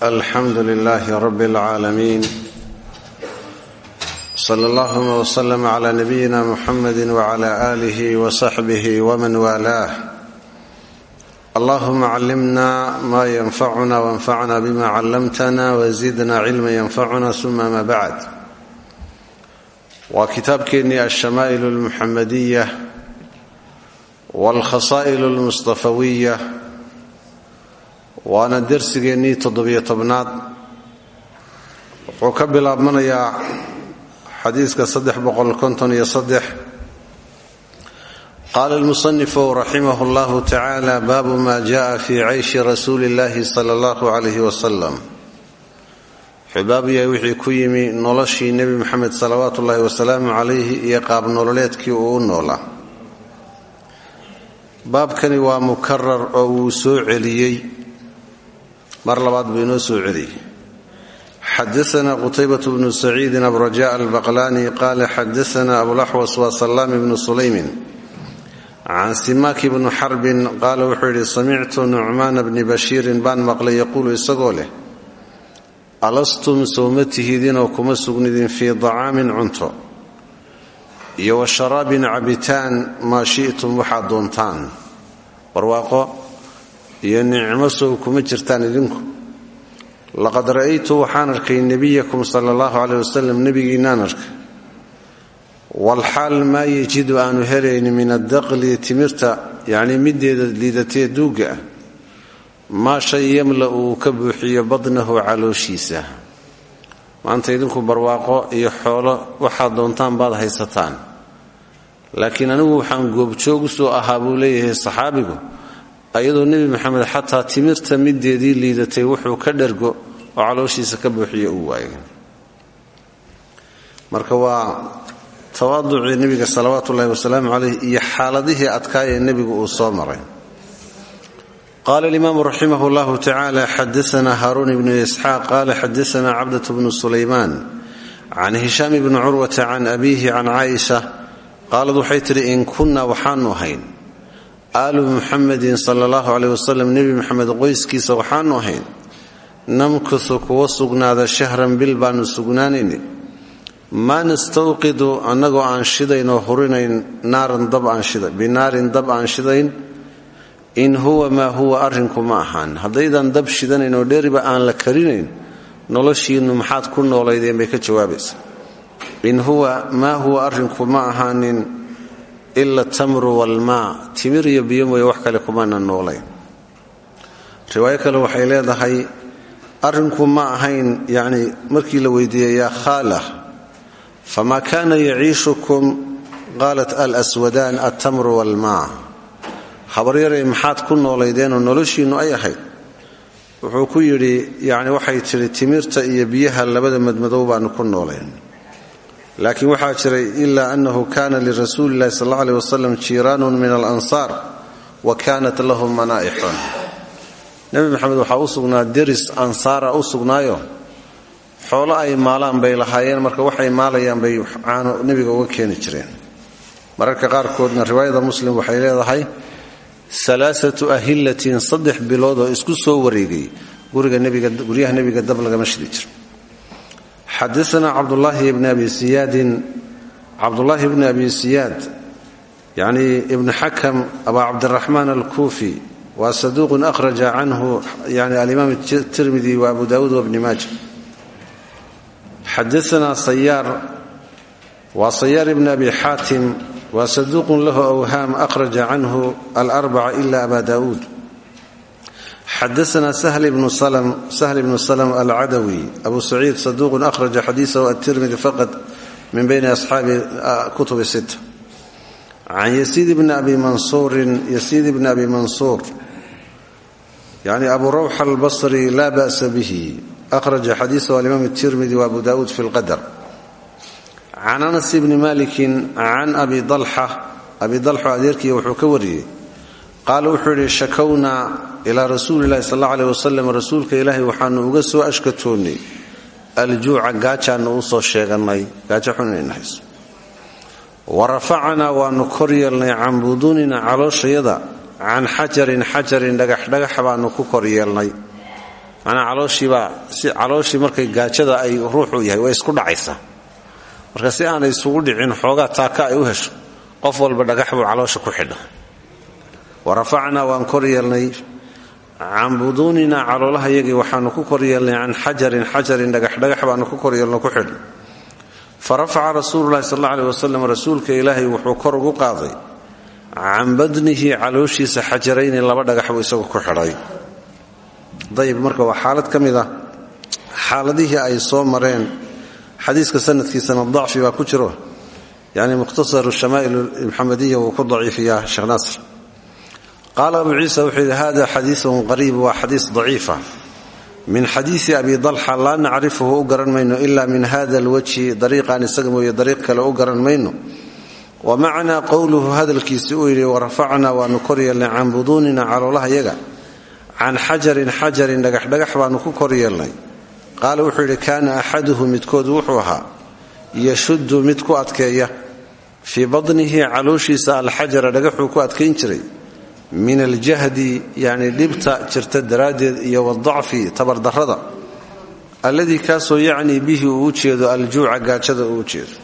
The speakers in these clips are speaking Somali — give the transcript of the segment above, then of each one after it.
alxamdu lilaahi rabi اlcaalamiin sala allahuma wslm cla nabiyina muxamedi wcla aalihi wsaxbih wman waalaah allahuma callimna ma yanfacuna wanfacna bima callamtana wzidna cilma yanfacuna suma ma bacd waa kitaabkeennii alshamaa'il اlmuxamadiya wاlkhasaa'il اlmustafawiya waana darsigeennii toddobiyo tobnaad. Wuxuu ka bilaabmanayaa xadiiska saddex boqol konton iyo saddex. Qaala almusanifu raximah allahu tacaala baabu ma jaءa fi cayshi rasuuli اllahi sala allahu calayh wasalam wuxuu yahay wixii ku yimi noloshii nebi moxamed salawaatu ullahi wasalaamu calayhi iyo qaab nololeedkii uu noola baabkani waa mukarar oo wuu soo celiyey mar labaad buu inoo soo celiyey xadaana qutaybatu bnu saciidin abraja albaqlani qaala xadaana abulaxwas waa salaam ibnu sulaymin. Can simaaki bnu xarbin qaala wuxuu yidhi samictu nucmaana bni bashiirin baan maqlay yaquulu isagoo leh alastum sowma tihidinoo kuma sugnidin fii dacaamin cunto iyo wa sharaabin cabitaan maa shi'tum waxaad doontaan. Barwaaqo iyo nicmo sow kuma jirtaan idinku. Laqad ra'aytu waxaan arkay nebiyakum sala allahu caleyh wasalam nebigiinaan arkay. Walxaal maa yejidu aanu helayni min addaqli timirta yacnii mideeda liidatee duugga ah. Maa shay yamla uu ka buuxiyo badnahu calooshiisa. Maanta idinku barwaaqo iyo xoolo waxaad doontaan baad haysataan. Laakiin anigu waxaan goobjoog u soo ahaa buu leeyahay saxaabigu ayadoo nebi maxamed xataa timirta mideedii liidatay wuxuu ka dhergo oo calooshiisa ka buuxiyo uu waayay marka waa tawaaducii nebiga salawaatu ullahi wasalaamu caleyh iyo xaaladihii adkaayee nebigu uu soo maray. Qaala alimaamu raximah llahu tacaala xadaana haaruun ibnu isxaaq qaala xadaana cabdat bnu sulaymaan can hishaam bni curwata can abiihi can caaisha qaalad waxay tidhi in kunna waxaanu ahayn aalu muxamedin sala allahu caleyh wasalam nebi moxamed qoyskiisa waxaanu ahayn namkusu kuwa sugnaada shahran bil baanu sugnaanayni maa nastawqidu annagoo aan shidaynoo hurinayn naaran dab aan shida binaarin dab aan shidayn in huwa maa huwa arrinku ma ahaan haddaydan dab shidanayn oo dheeriba aan la karinayn noloshiinnu maxaad ku noolaydeen bay ka jawaabaysa in huwa maa huwa arrinku ma ahaanin ila tamru walmaa timir iyo biyo mooye wax kale kumaana noolayn. Riwaayo kale waxay leedahay arrinku ma ahayn yacni markii la weydiiyey yaa khaala famaa kaana yaciishukum qaalat alswadaan altamru walmaa habaryaray maxaad ku noolaydeenoo noloshiinnu ay ahayd. Wuxuu ku yidhi yacni waxay tidhi timirta iyo biyaha labada madmadow baanu ku noolayn laakiin waxaa jiray ilaa annahu kana lirasuuli illahi sal aleh wasalam jiiraanun min alansaar wa kanat lahum manaa'ixun. Nebi maxamed waxaa u sugnaa deris ansaara u xoolo ay maalaan bay lahaayeen marka waxay maalayaan bay caano nebiga uga keeni jireen. Mararka qaarkoodna riwaayada muslim waxay leedahay alaasatu ahillatin saddex bilood oo isku soo wareegay. Guryaha nebiga dab lagama shidi jiro xadaana cabdulaahi bni abi siyaadin cabdulaahi bni abi siyaad yani ibnu xakam aba cabdiraxmaan alkuufi waa saduuqun akhraja canhu yani alimaam tirmidi wa abu dawuud wabni maaja xadaana sayaar waa sayaar ibni abi xaatim waa saduuqun lahu awhaam akhraja canhu alarbaca ila aba dawuud xadaana sahl ibnu slm alcadawi abu saciid saduuqun ahraja xadiisahu atirmidi faqad min bayni asxaabi kutubi sit can yasiid bni abi mansuurin yasiid bni abi mansuur yani abu rawxa albasri laa ba'sa bihi ahraja xadiisahu alimaam tirmidi wa abu dawuud fi lqadar can anas bni malikin can abi dalxa abi dalxo adeerkiiya wuxuu ka wariyey qaala wuxuu yidhi shakownaa ilaa rasuulilahi sal alla aleh wasalam rasuulka ilaahay waxaanu uga soo ashkatoonnay. Aljuuca gaajaannu u soo sheegannay gaajo xun hayso wa rafacnaa waannu kor yeelnay can buduunina calooshayada can xajarin xajarin dhagax dhagax baannu ku kor yeelnay. Manaa calooshiibaa si calooshii markay gaajada ay ruuxu yahay way isku dhacaysaa marka si aanay isugu dhicin xoogaa taaka ay u hesho. Qof walba dhagax buu caloosha ku xidha wa rafacnaa can buduuninaa caloolaha yagii waxaanu ku kor yeelnay can xajarin xajarin dhagaxdhagax baanu ku koryeelno ku xidhnay fa rafaca rasuululahi sal alla rasuulka ilaahay wuxuu kor ugu qaaday. Can badnihi calooshiisa xajarayni laba dhagax buu isagu ku xidhay. Dayib marka waa xaalad ka ah xaaladihii ay soo mareen. Xadiiska sanadkiisana dacfi baa ku jiro. Yani mukhtasaru shamaa'il maxamadiya wuu ku daciifiyaa sheekh naasir qaala abu ciisa wuxuu yidhi hada xadiiun qariib waa xadiis daciifa min xadiisi abi dalxa laa nacrifuhu u garan mayno ila min hada alwajhi dariiqan isaga mooye dariiq kale u garan mayno wa macnaa qowluhu hadalkiisii uu yidhi warafacnaa waanu kor yeelnay can buduunina caloolaha yaga can xajarin xajarin dhagaxdhagax baanu ku kor yeelnay qaala wuxuu yidhi kaana axaduhu midkood wuxuu ahaa yashuddu mid ku adkeeya fii badnihi calooshiisa alxajara dhagaxuu ku adkayn jiray min aljahdi yacni dhibta jirta daraaddeed iyo wadacfi tabardarrada alladii kaasoo yacnii bihi uu u jeedo aljuuca gaajada uu u jeedo.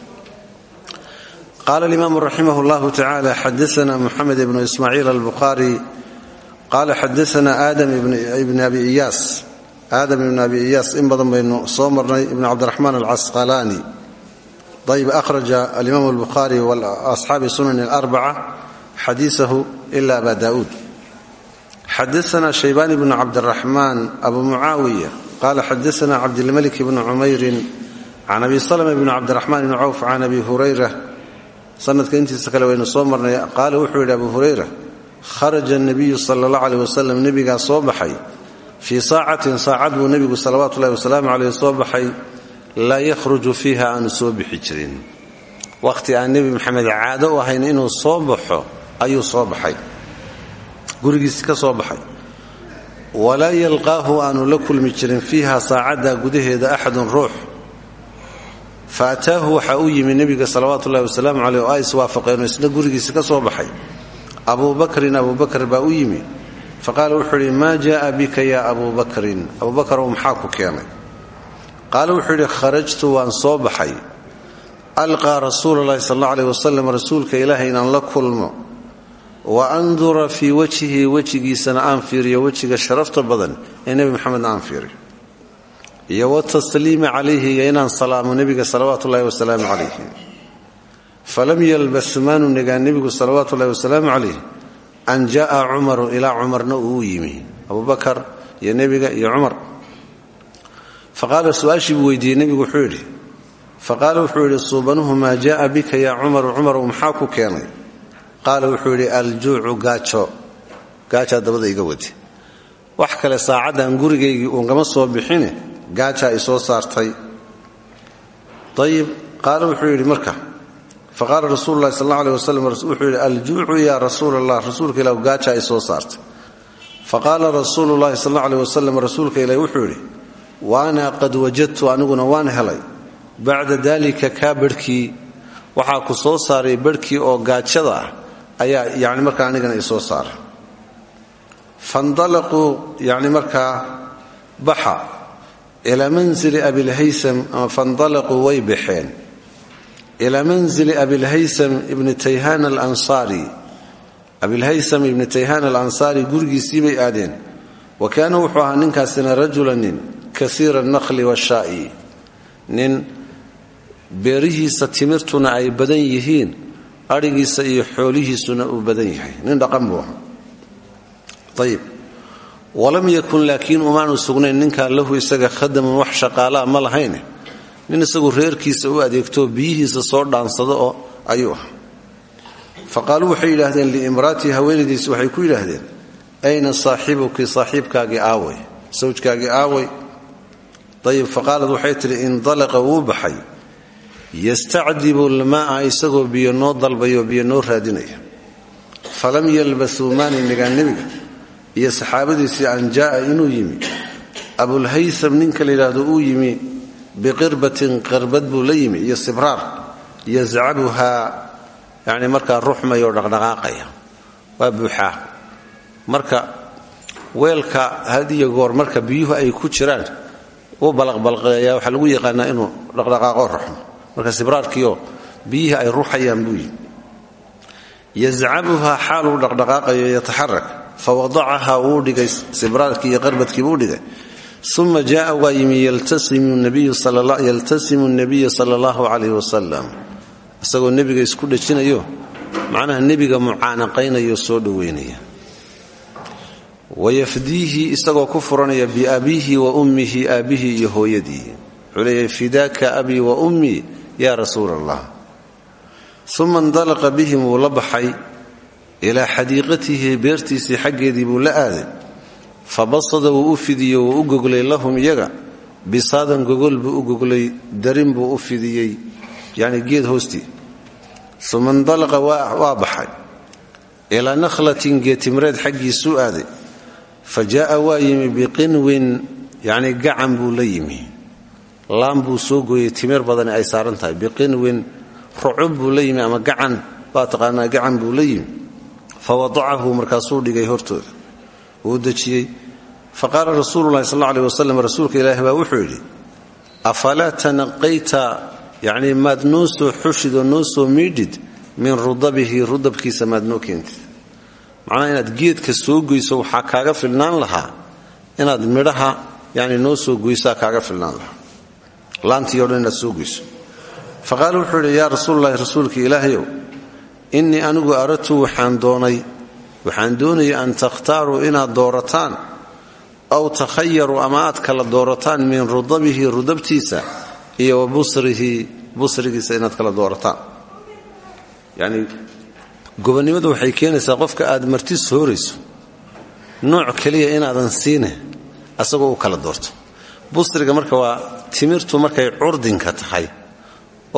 Qaala alimaamu raximah llahu tacala xadaana muxamed ibnu ismaaciil albuhaari qaala xadaana aadam ibn abi iyaas aadam ibn abi iyaas in badan baynu soo marnay ibn cabdiraxmaan alcasqalaani. Ayb ahraja alimaam albukhaari waasxaabi sunan xadiisahu ila aba daauud xadaana shaybaan bnu cabdiraxmaan abu mucaawiya qaala xadaana cabdilmalik bni cumayrin can abi salma bni cabdiraxmaan bni cawf can abi hurayra. Sanadka intiisa kale waynu soo marnay qaala wuxuu yidhi abu hurayra kharaja nabiyu sala allah aleh wasalam nebigaa soo baxay. Fii saacatin saacad buu nebigu salawaatu ullahi wasalaamu caleyh soo baxay. Laa yakhruju fiiha aanu soo bixi jirin. Wakhti aan nebi maxamed u ahayn inuu soo baxo ayuu soo baxay. Gurigiisi ka soo baxay. Walaa yalqaahu aanu la kulmi jirin fiiha saacadda gudaheeda axadun ruux. Fa ataahu waxaa u yimi nebiga salawaatu ullahi wasalaamu caleyh oo isna gurigiisi ka soo baxay. Abuu bakrin abuu bakr baa u yimi. Faqaala wuxuu idhi jaaa bika yaa abuu bakrin abuu bakarow maxaa ku keenay? Qaala wuxuu yidhi kharajtu waan soo baxay. Alqaa rasuula llahi sal alla aleh wasalam rasuulka ilaahay inaan la kulmo wa andura fii wajhihi wejigiisana aan fiiriyo wejiga sharafta badan ee nebi maxamedna aan fiiriyo iyo watasliima calayhi iyo inaan salaamo nebiga salawaatu ullahi wasalaamu calayhi. Falam yalbas maanu negaa nebigu salawaatu ullahi wasalaamu calayh an ja'a cumaru ilaa cumarna uu yimi. Abubakar iyo nebiga iyo cumar. Faqaala su'aashii buu weydiiyey nebigu wuxuu yidhi. Faqaala wuxuu yidhi suubanuhu maa ja'a bika yaa cumaru qaala wuxuu yidhi aljuucu gaajo. Gaajaa dabada iga wadi. Wax kale saacaddan gurigaygii uungama soo bixine gaajaa i soo saartay. Ayib qaala wuxuu yidhi marka. Faqaala rasuulu lahi sal alla aleh wasalam wuxuu yidhi aljuucu yaa rasuul rasuulka ilah gaajaa i soo saartay. Faqaala rasuulu llahi sal alla aleh wasalam rasuulka ilah wuxuu yidhi waana qad wajadtu aniguna waan helay. Bacda daalika kaa barhkii ku soo saaray barhkii oo gaajada ah ayaa yani markaa anigana i soo saaray fandalaquu yani markaa baxa ilaa manzili abilhaysam ama fandalaquu way baxeen. Ilaa manzili abilhaysam ibni tayhaan alansaari abilhaysam ibni tayhaan alansaari gurigiisii bay aadeen. Wa kaana wuxuu ahaa ninkaasina rajula nin kaiira anaqli washaa'i nin beerihiisa timirtuna ay badan yihiin adhigiisa iyo xoolihiisuna uu badan yahay. Nin dhaqan buu ahaa. Walam yakun laakiin umaanu sugnayn ninkaa lahu isaga khadamun wax shaqaalaa ma lahayne nin isagu reerkiisa u adeegtoo biyihiisa soo dhaansado oo ayuu ah fa qaaluu waxay yidhaahdeen liimraatii haweenaydiisi waxay ku yidhaahdeen ayna saaxibuki saaxiibkaagii aaway sawjkaagii aaway? Ayib faqaalad waxay tidhi indalaqa wuu baxay yastacdibu lmaaa isagoo biyo noo dalbayo biyo noo raadinaya. Falam yalbasuu maanay nagaan nebiga iyo saxaabadiisii an jaaa inuu yimi. Abulhaysam ninka la yidhaahdo uu yimi biqirbatin qirbad buu la yimi iyo sibraar yazcabuhaa yani markaa ruxmaya oo dhaqdhaqaaqaya. Waa buuxaa marka weelka had iyo goor marka biyuhu ay ku jiraan u balaqbalqeeyaa. Waxaa lagu yaqaanaa inuu dhaqdhaqaaqo ruxmo marka sibraarkiioo biyihii ay ruxayaan buu yidhi. Yazcabuhaa xaaluu dhaqdhaqaaqayo yataxarak fa wadacahaa wuu dhigay sibraarkii iyo qarbadkii buu dhigay. Uma jaaa waa yimi yaltasimu nabiya sala allahu calayh wasalam. Isagoo nebiga isku dhejinayo macnaha nebiga mucaanaqaynayo soo dhoweynaya. Wayafdiihi isagoo ku furanaya biabiihi wa ummihi aabbihii iyo hooyadii. Wuxuu leeyahay fidaaka abii wa yaa rasuula allah uma indalaqa bihim wuu la baxay ilaa xadiiqatihi beertiisii xaggeedii buu la aaday. Fa basada wuu u fidiyo wuu u goglay lahum iyaga. Bisaadan gogol buu u goglay darin buu u fidiyey. Yacni geed hoostii uma indalaqa waa baxay. Ilaa nakhlatin geetimreed xaggiisuu aaday. Fa jaa'a waa yimi biqinwin yacni gacan buu la yimi laan buu soo gooyey timir badani ay saaran tahay. Biqinwin rucub buu la yimi ama gacan baa taqaanaa gacan buu la yimi. Fa wadacahu dhigay hortooda. Wuu dejiyey. Fa qaala rasuululahi sal aleh wasalam rasuulka ilaahi baa wuxuu yidhi afalaa tanaqayta yacnii maad noo soo xushid oo noo soo min rudabihi rudabkiisa maad noo inaad geedka soo goyso waxaa kaaga filnaan lahaa. Inaad midhaha yani noo soo kaaga filnaan lahaa laantii o dhan inaad soo goyso. Fa wuxuu yidhi yaa rasuululahi rasuulka ilaahayow innii anigu aradtu waxaan doonay waxaan doonaya an takhtaaruu inaad doorataan aw takhayaruu ama aad kala doorataan min rudabihi rudabtiisa iyo wa busrihi busrigiisa inaad kala doorataan. Yacnii gobonnimadu waxay keenaysaa qofka aad marti soorayso nooc keliya inaadan siine asagoo kala doorto. Busriga marka waa timirtu markay curdinka tahay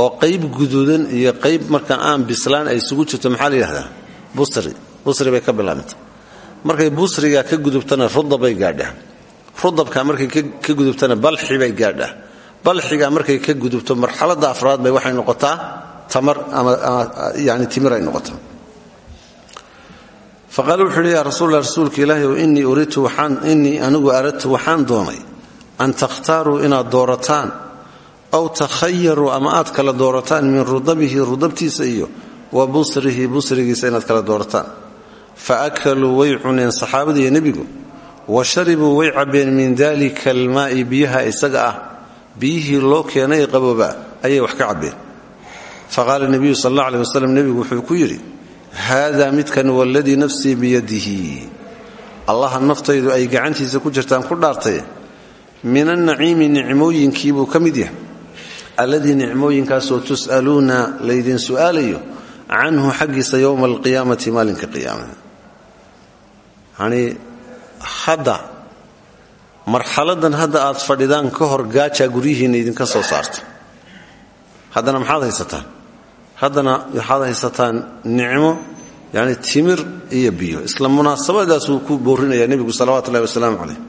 oo qayb guduudan iyo qayb marka aan bislaan ay isugu jirto maxaa la yidhahdaa? Busri. Busri bay ka bilaabanta markay busriga ka gudubtana rudabay gaadhaa. Rudabka markay ka gudubtana balxi bay gaadhaa. Balxiga markay ka gudubto marxaladda afraad bay waxay noqotaa tamar ama yani timir ay noqotaa. Faqaale wuxuu yidhi yaa rasuulla rasuulka ilaahi innii anigu aradtu waxaan doonay an takhtaaruu inaad doorataan aw takhayaruu ama aad kala doorataan min rudabihi rudabtiisa iyo wa busrihi busrigiisa inaad kala doorataan fa akaluu way cuneen saxaabadiiyo nebigu wa sharibuu way cabbeen min dalika almaa'i biyaha isaga ah biyihii loo keenay qabooba ayay wax ka cabbeen fa qaala nebiyu sal alla aleh wasalam nebigu wuxuu ku yidhi haada midkan waladii nafsii biyadihi allaha naftaydu ay gacantiisa ku jirtaan ku dhaartay min annaciimi nicmooyinkiibuu ka mid yahay. Alladii nicmooyinkaasoo tus'aluuna laydin su'aalayo canhu xaggiisa yowma alqiyaamati maalinka qiyaamada yanii hadda marxaladan hadda aad fadhidaan ka hor gaajaa guryihiinna idinka soo saarta. Haddana maxaad haysataan? Haddana waxaad haysataan nicmo yani timir iyo biyo. Isla munaasabadaasuu ku boorinaya nebigu salawatu ullahi wasalaamu calayh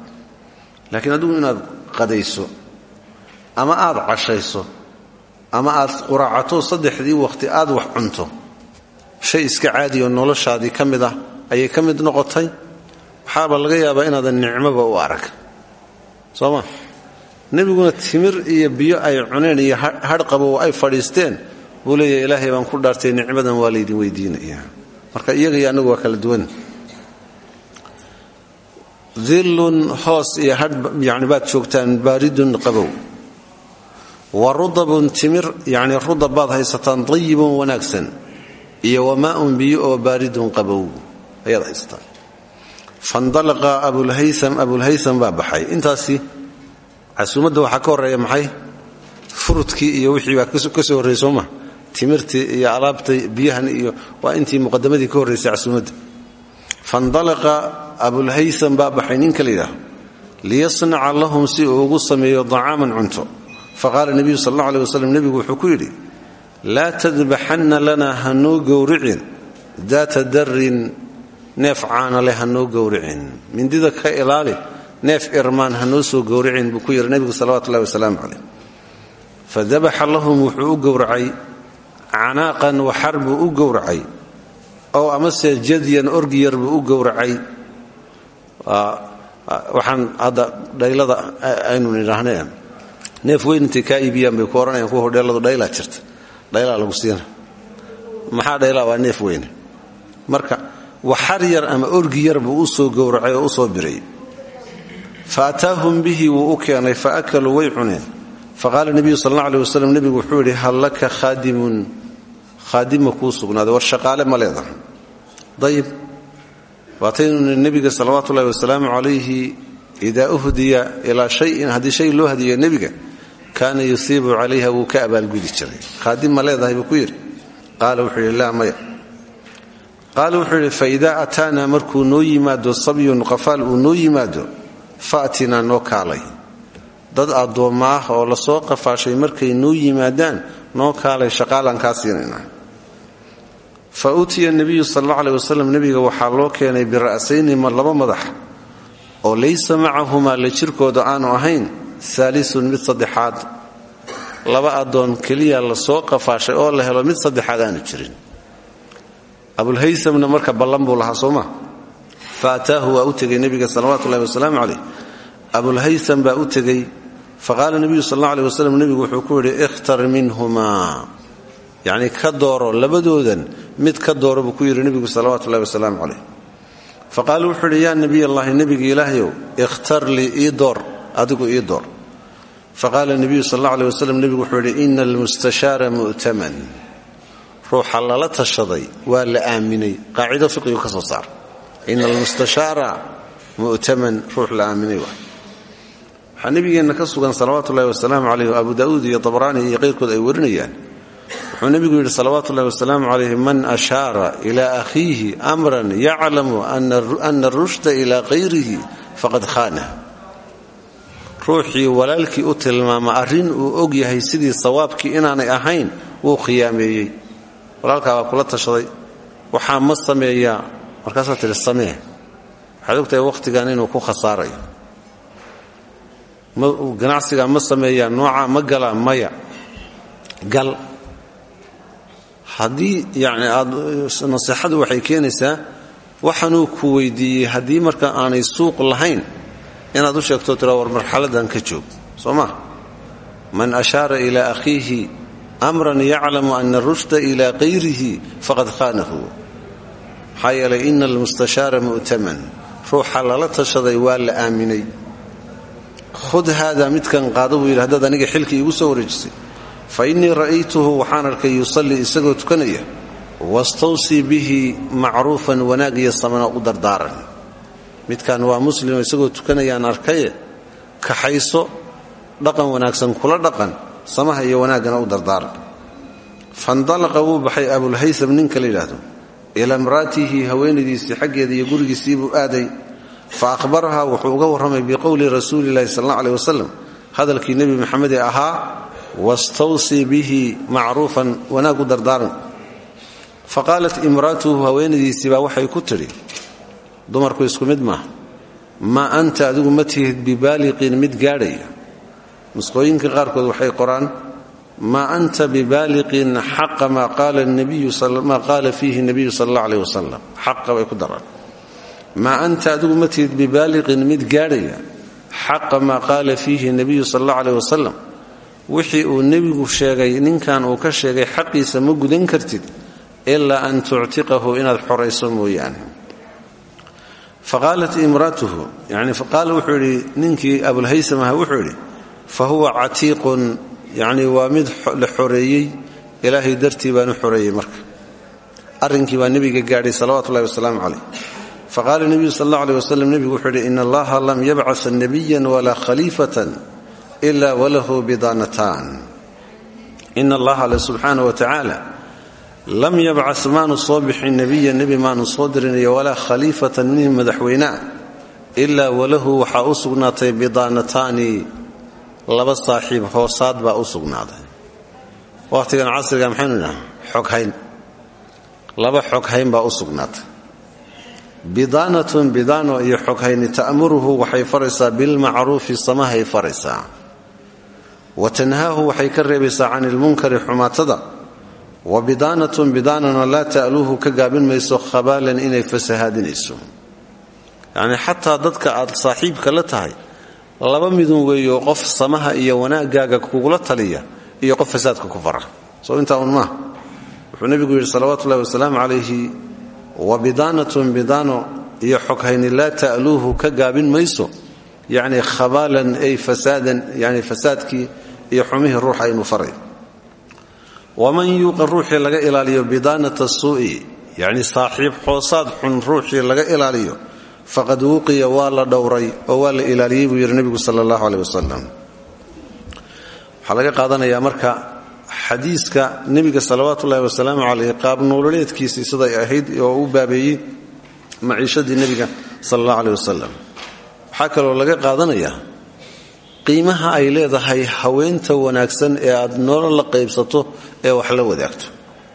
laakiin adigu inaad qadayso ama aad cashayso ama aad quraacato saddexdii waqhti aad wax cunto shay iska caadiyo noloshaadii ka mid ah ayay ka mid noqotay waxaaba laga yaabaa inaadan nicmoba u arag. Soo ma? Nebiguna timir iyo biyo ay cuneen iyo hadhqabo ay fadhiisteen buu leeyahay ilaahay baan ku dhaartay nicmadan waa laydin weydiinaya marka iyaga iyo annagu waa kala duwan dillun hoos iyo hadh yani baad joogtaan baaridun qabow. Wa rudabun timir yacni rudab baad haysataan dayibun wanaagsan. Iyo wamaaun biyo oo baaridun qabow ayaad haysataan. Fandalaqa abulhaysam abulhaysam baa baxay. Intaasi casuumadda waxaa ka horreeya maxay? Furudkii iyo wixii baa ka soo horreeyey sooma timirtii iyo alaabtai biyahan iyo waa intii muqadamadii ka horraysay casuumadda fandalaqa abulhaysam baa baxay ninka la yidhaaho liyasnaca lahum si uu ugu sameeyo dacaaman cunto faqaala nebiyu sal alla aleh nebigu wuxuu ku yidhi laa tadbaxanna lana hanoo gowricin daata darrin neef caana leh hanoo gowricin mindida ka ilaali neef irmaan hanoo soo gowricin buu ku yidhi nebigu salawatu ullahi wasalaamu caleyh lahum wuxuu u gowracay canaaqan waxar u gowracay ow amase jadyan orgiyar buu u gowracay. Waxaan hadda dhaylada aynu nidhaahne neef weyn intay kaa iibiyaan ku odhanayaan kuwa jirta. Dhaylaa lagu siina maxaa dhaylaa waa neef weyne marka waxar yar ama orgi yar buu u soo gowracay oo u soo biray. Fa bihi wuu u keenay fa akaluu way cuneen. Faqaala nebiyu sal alla aleh wasalam nebigu wuxuu yidhi hal laka khaadima kuu sugnaaday war shaqaale ma leedaha dayib. Waataynu nebiga salawaatu ullahi wasalaamu calayhi idaa uhdiya ilaa shayin haddii shay loo hadiyo nebiga kaana yusiibu calayha wuu ka abaalgudi jiray. Khaadim ma leedahay ku yidhi. Qaala wuxuu yidhi laa maya. Qaala wuxuu yidhi faidaa ataanaa markuu noo yimaado sabyun qafaal uu noo yimaado faatinaa noo kaalay. Dad addoomma ah oo la soo qafaashay markay noo yimaadaan noo kaalay shaqaalaan kaa fa utiya nebiyu sal alla aleh wasalam nebiga waxaa loo keenay bira'sayni laba madax oo laysa macahumaa la jirkooda aanu ahayn aalisun mid saddexaad. Laba addoon keliya la soo qafaashay oo la helo mid saddexaad aanu jirin. Abulhaysamna marka ballan buu lahaa sooma fa ataahu waa u tegay nebiga salawaatu ullahi wasalaamu caleyh abulhaysam baa u tegey faqaala nebiyu sal alla aleh wuxuu ku yidhi ikhtar minhumaa yacnii ka dooro labadoodan mid ka dooro buu ku yidhi nebigu salawaatu ullahi wasalaamu caleyh faqaala wuxuu yidhi yaa ikhtar lii ii adigu ii door. Faqaala nebiyu sal alla aleh wasalam nebigu mu'taman. Ruuxa lala tashaday waa la aaminay. Qaacido fiqigu ka soo saar. Ina mu'taman ruux la aaminay waa. Waxaa nebigeenna ka sugan salawaatu ullahi abu daa'uud iyo tabraani iyo qayrkood ay warinayaan wuxuu nebigu yidhi salawaatu ullahi wasalaamu calayh man ashaara ila akhiihi amran yaclamu ana arushda ila kayrihi faqad khaanah ruuxii walaalkii u tilmaama arrin uu og yahay sidii sawaabkii inaanay ahayn wuu khiyaameeyey. Walaalkaa waa kula tashaday. Waxaa ma sameeyaa? Markaasaa tidhi samee. Waxaad ogtahay inuu ku khasaarayo. Ganacsigaa ma sameeyaa? Noocaa ma galaa? Maya. Gal haddii yacni aad waxay keenaysaa waxaanuu ku weydiiyey haddii marka aanay suuq lahayn inaad u sheegto tira war marxaladan ka joog soo ma? Man ashaara ilaa akhiihi amran yaclamu ana rushda ila kayrihi faqad khaanahu. Maxaa yeelay ina almustashaara mu'taman ruuxa lala tashaday waa la aaminay. Khud haada midkan qaado buu yidhi aniga xilkii iigu soo wareejisay fa innii ra'aytuhu waxaan arkay yusallii isagoo tukanaya wastawsii bihi macruufan wanaag iyo samana u dardaaran midkan waa muslimoo isagoo tukanayaan arkaye kaxayso dhaqan wanaagsan kula dhaqan samaha iyo wanaaggana u dardaaran fandalaqa wuu baxay abulhaysam ninka la yidhaahdo. Ilaa imraatihi haweenaydiisii xaggeeda iyo gurigiisii buu aaday. Fa ahbaraha wuxuu uga warramay biqowli rasuulilahi sal alla aleh wasalam hadalkii nebi maxamed ee ahaa wastawsii bihi macruufan wanaag u dardaaran fa qaalat imraatuhu haweenaydiisiibaa waxay ku tidhi dumarku isku mid maaha maa anta adigu ma tihid bibaaliqin mid gaadhaya nusqooyinka qaarkood waxay qoraan maa anta bibaaliqin xaqa maa qaala fiihi nabiyu sal alla aleh wasalam xaqa bay ku daraan maa anta adigu ma tihid bibaaliqin mid gaadhaya xaqa maa qaala fiihi nabiyu sal alla aleh wasalam wixii uu nebigu sheegay ninkan uu ka sheegay xaqiisa ma gudan kartid ilaa an tuctiqahu inaad xorayso mooyaane. Faqaalat imraatuhu yani qaala wuxuu yidhi ninkii abulhaysam aha wuxuu fa huwa catiiqun yacni waa mid la xoreeyey ilaahay dartii baan u xoreeyey marka. Arrinkii baa nebiga gaadhay salawatu ullahi wasalaamu caleyh faqaala nebiyu sal alla aleh wasalam nebigu wuxuu allaha lam yabcas nabiyan walaa khaliifatan ila walahu bidaanataan in allaha le subxaana wa tacaala lam yabcas maanu soo bixin nebiya nebi maanu soo dirinayo walaa khaliifatan nin madaxweynea ilaa walahu waxaa u sugnaatay bidaanataani laba saaxiib hoosaad baa u sugnaaday wakhtigan casriga maxaynu idhaha xoghayn laba xoghayn baa u iyo xoghayni ta'muruhu waxay faraysaa bilmacruufi samahay faraysaa wa tanhaahu waxay ka reebaysaa cani ilmunkari xumaatada. Wa bidaanatun bidaanana laa ta'luuhu ka gaabin mayso khabaalan inay fasahaadinayso. Yacni xataa dadka aad saaxiibka la tahay laba midun weeyo qof samaha iyo wanaaggaaga kugula taliya iyo qof fasaadka ku fara. Soo intaa un maaha wuxuu nebigu yidhi salawaatu ullahi wasalaamu calayhi. Wa bidaanatun bidaano iyo xoghayni laa ta'luuhu ka gaabin mayso iyo xumihii ruuxa aynu faray. Waman yuuqa ruuxii laga ilaaliyo bidaanata suu'i yacni saaxiib xoosaad xun ruuxii laga ilaaliyo faqad wuqiya waa la dhowray oo waa la ilaaliyey buu yidhi nebigu sala allahu aleh wasalam waxaa laga qaadanayaa marka xadiiska nebiga salawaatu ullahi wasalaamu caleyh qaab siday ahayd oo u baabeeyey maciishadii nebiga sala allah aleh wasalam waxaa kaloo laga qaadanayaa qiimaha ay leedahay haweenta wanaagsan ee aad nolol la qaybsato ee wax la wadaagto.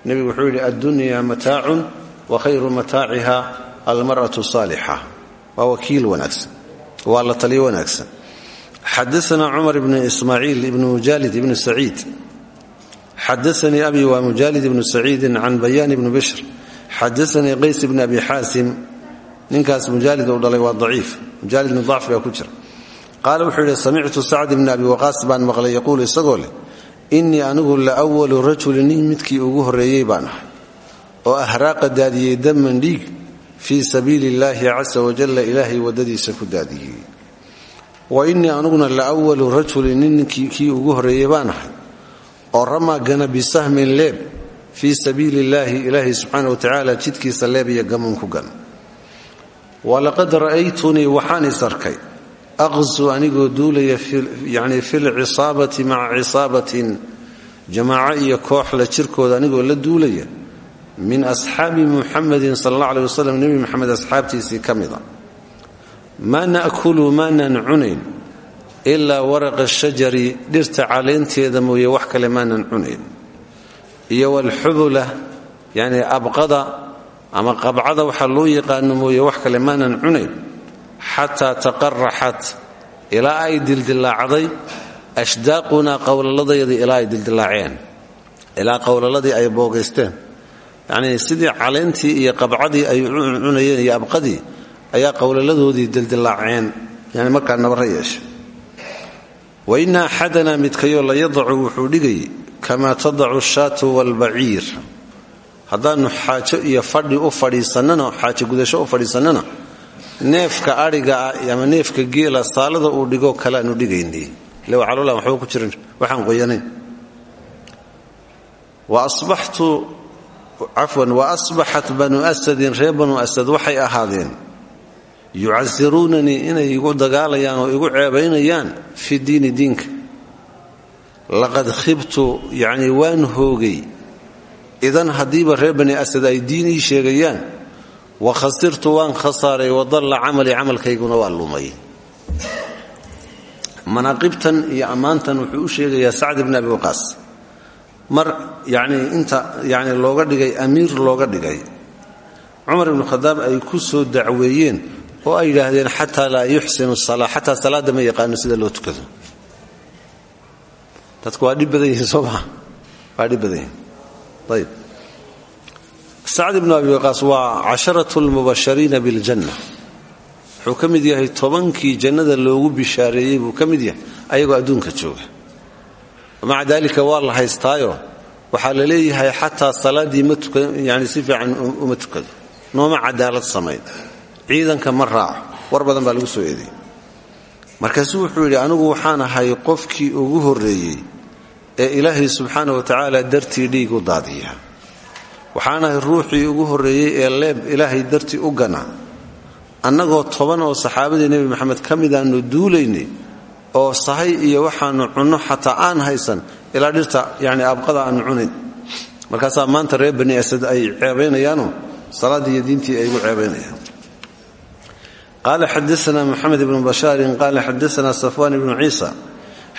Nebigu wuxuu yidhi addunya mataacun wa khayru mataaciha almar'atu saalixa. Waa wakiil wanaagsan waa la taliyo wanaagsan. Xadaana cumar ibnu ismaaciil ibnu mujaalid ibnu saciid. Xadaanii abi waa mujaalid ibnu saciidin can bayaan ibni bishr. Xadaanii qays ibni abi xaasim. Ninkaas mujaalid uu dhalay waa aciif mujaalidni dacfiga ku jira qaala wuxuu yidhi samictu sacd ibni abi waqaas baan maqlay yaquulu isagoo leh innii anigu la walu rajulin nin midkii ugu horreeyey baan ahay oo ahraaqa daadiyey daman dhiig fii sabiili illaahi casa wajalla ilaahay waddadiisa ku daadiyey. Wa innii aniguna la walu rajulin ninkii kii ugu horreeyey baan ahay oo ramaa gana bisahmin leeb fii sabiili illaahi ilaahay subxaana wa tacaala jidkiisa leeb iyo gamuun ku gan walaqad ra'aytunii waxaan is arkay aqsu anigoo duulaya yani fi lcisaabati maca cisaabatin jamaaco iyo koox la jirkooda anigoo la duulaya min asxaabi muxamedin sal alla aleh wasalam nebi moxamed asxaabtiisii ka mida maa na'kulu maanan cunayn ilaa waraqa shajari dhirta caleenteeda mooye wax kale maanan cunayn iyo walxubula yani abqada ama qabcada waxaa loo yaqaano mooye wax kale maanan cunayn xataa taqaraxat ilaa ay dildilaacday ashdaaqunaa qowlaladayadii ilaa ay dildilaaceen ilaa qowlaladii ay boogaysteen. Yacnii sidii caleyntii iyo qabcadii ay cunayeen iyo abqadii ayaa qowlaladoodii dildilaaceen yani markaa nabara yeesha wa ina axadanaa midkayoo la yadacu wuxuu dhigayay kamaa tadacu shaatu waalbaciir haddaannu xaajo iyo fadhi u fadhiisannana xaajo gudasho u fadhiisannana neefka adhiga ah ama neefka geela saalada uu dhigoo kale aanu caloolan waxba ku jiran waxaan qoyanayn wa asbaxtu cafwan wa asbaxat banu asadin reer banu asad waxay ahaadeen yucasiruunanii inay igu dagaalayaan oo igu ceebaynayaan fi diini diinka. Laqad khibtu yacnii waan hoogay. Idan haddiiba reer bani asad ay diin ii sheegayaan wa khasirtu waan khasaaray wadalla camali camalkayguna waa lumay. Manaaqibtan iyo ammaantan wuxuu u sheegayaa sacd ibni abi waqaas. Mar yacnii inta yacni looga dhigay amiir looga dhigay. Cumar ibnu khadaab ay ku soo dacweeyeen oo ay yidhaahdeen xataa laa yuxsinu salaa xataa salaadda ma yaqaano sida loo tukado. Dadku waa dhib badan waa dhib badan sacd ibnu abi waqaas waa casharatu lmubashariina biljanna. Wuxuu ka mid yahay tobankii jannada loogu bishaareeyey buu ka mid yahay ayagoo adduunka jooga. Maca daalika waa la haystaayo. Waxaa la leeyahay xataa salaaddii ma yani si fiican uma tukado. Nooma cadaalad samayn. Ciidanka ma raaco. War badan baa lagu soo eedeeyey. Markaasuu wuxuu yidhi anigu waxaan ahay qofkii ugu horreeyey ee ilaahay subxaana wa tacaala dartii dhiig u daadiya waxaan ahay ruuxii ugu horreeyey ee leeb ilaahay dartii u gana. Annagoo toban oo saxaabadii nebi maxamed ka mid aanu duulaynay oo sahay iyo waxaanu cunno xataa aan haysan ilaa dhirta yani abqada aanu cunayn. Markaasaa maanta reer bani asad ay ceebaynayaano salaaddii iyo diintii ay igu ceebaynayaan. Qaala xadaana moxamed ibnu bashaarin qaala xadaana safwan ibnu ciisa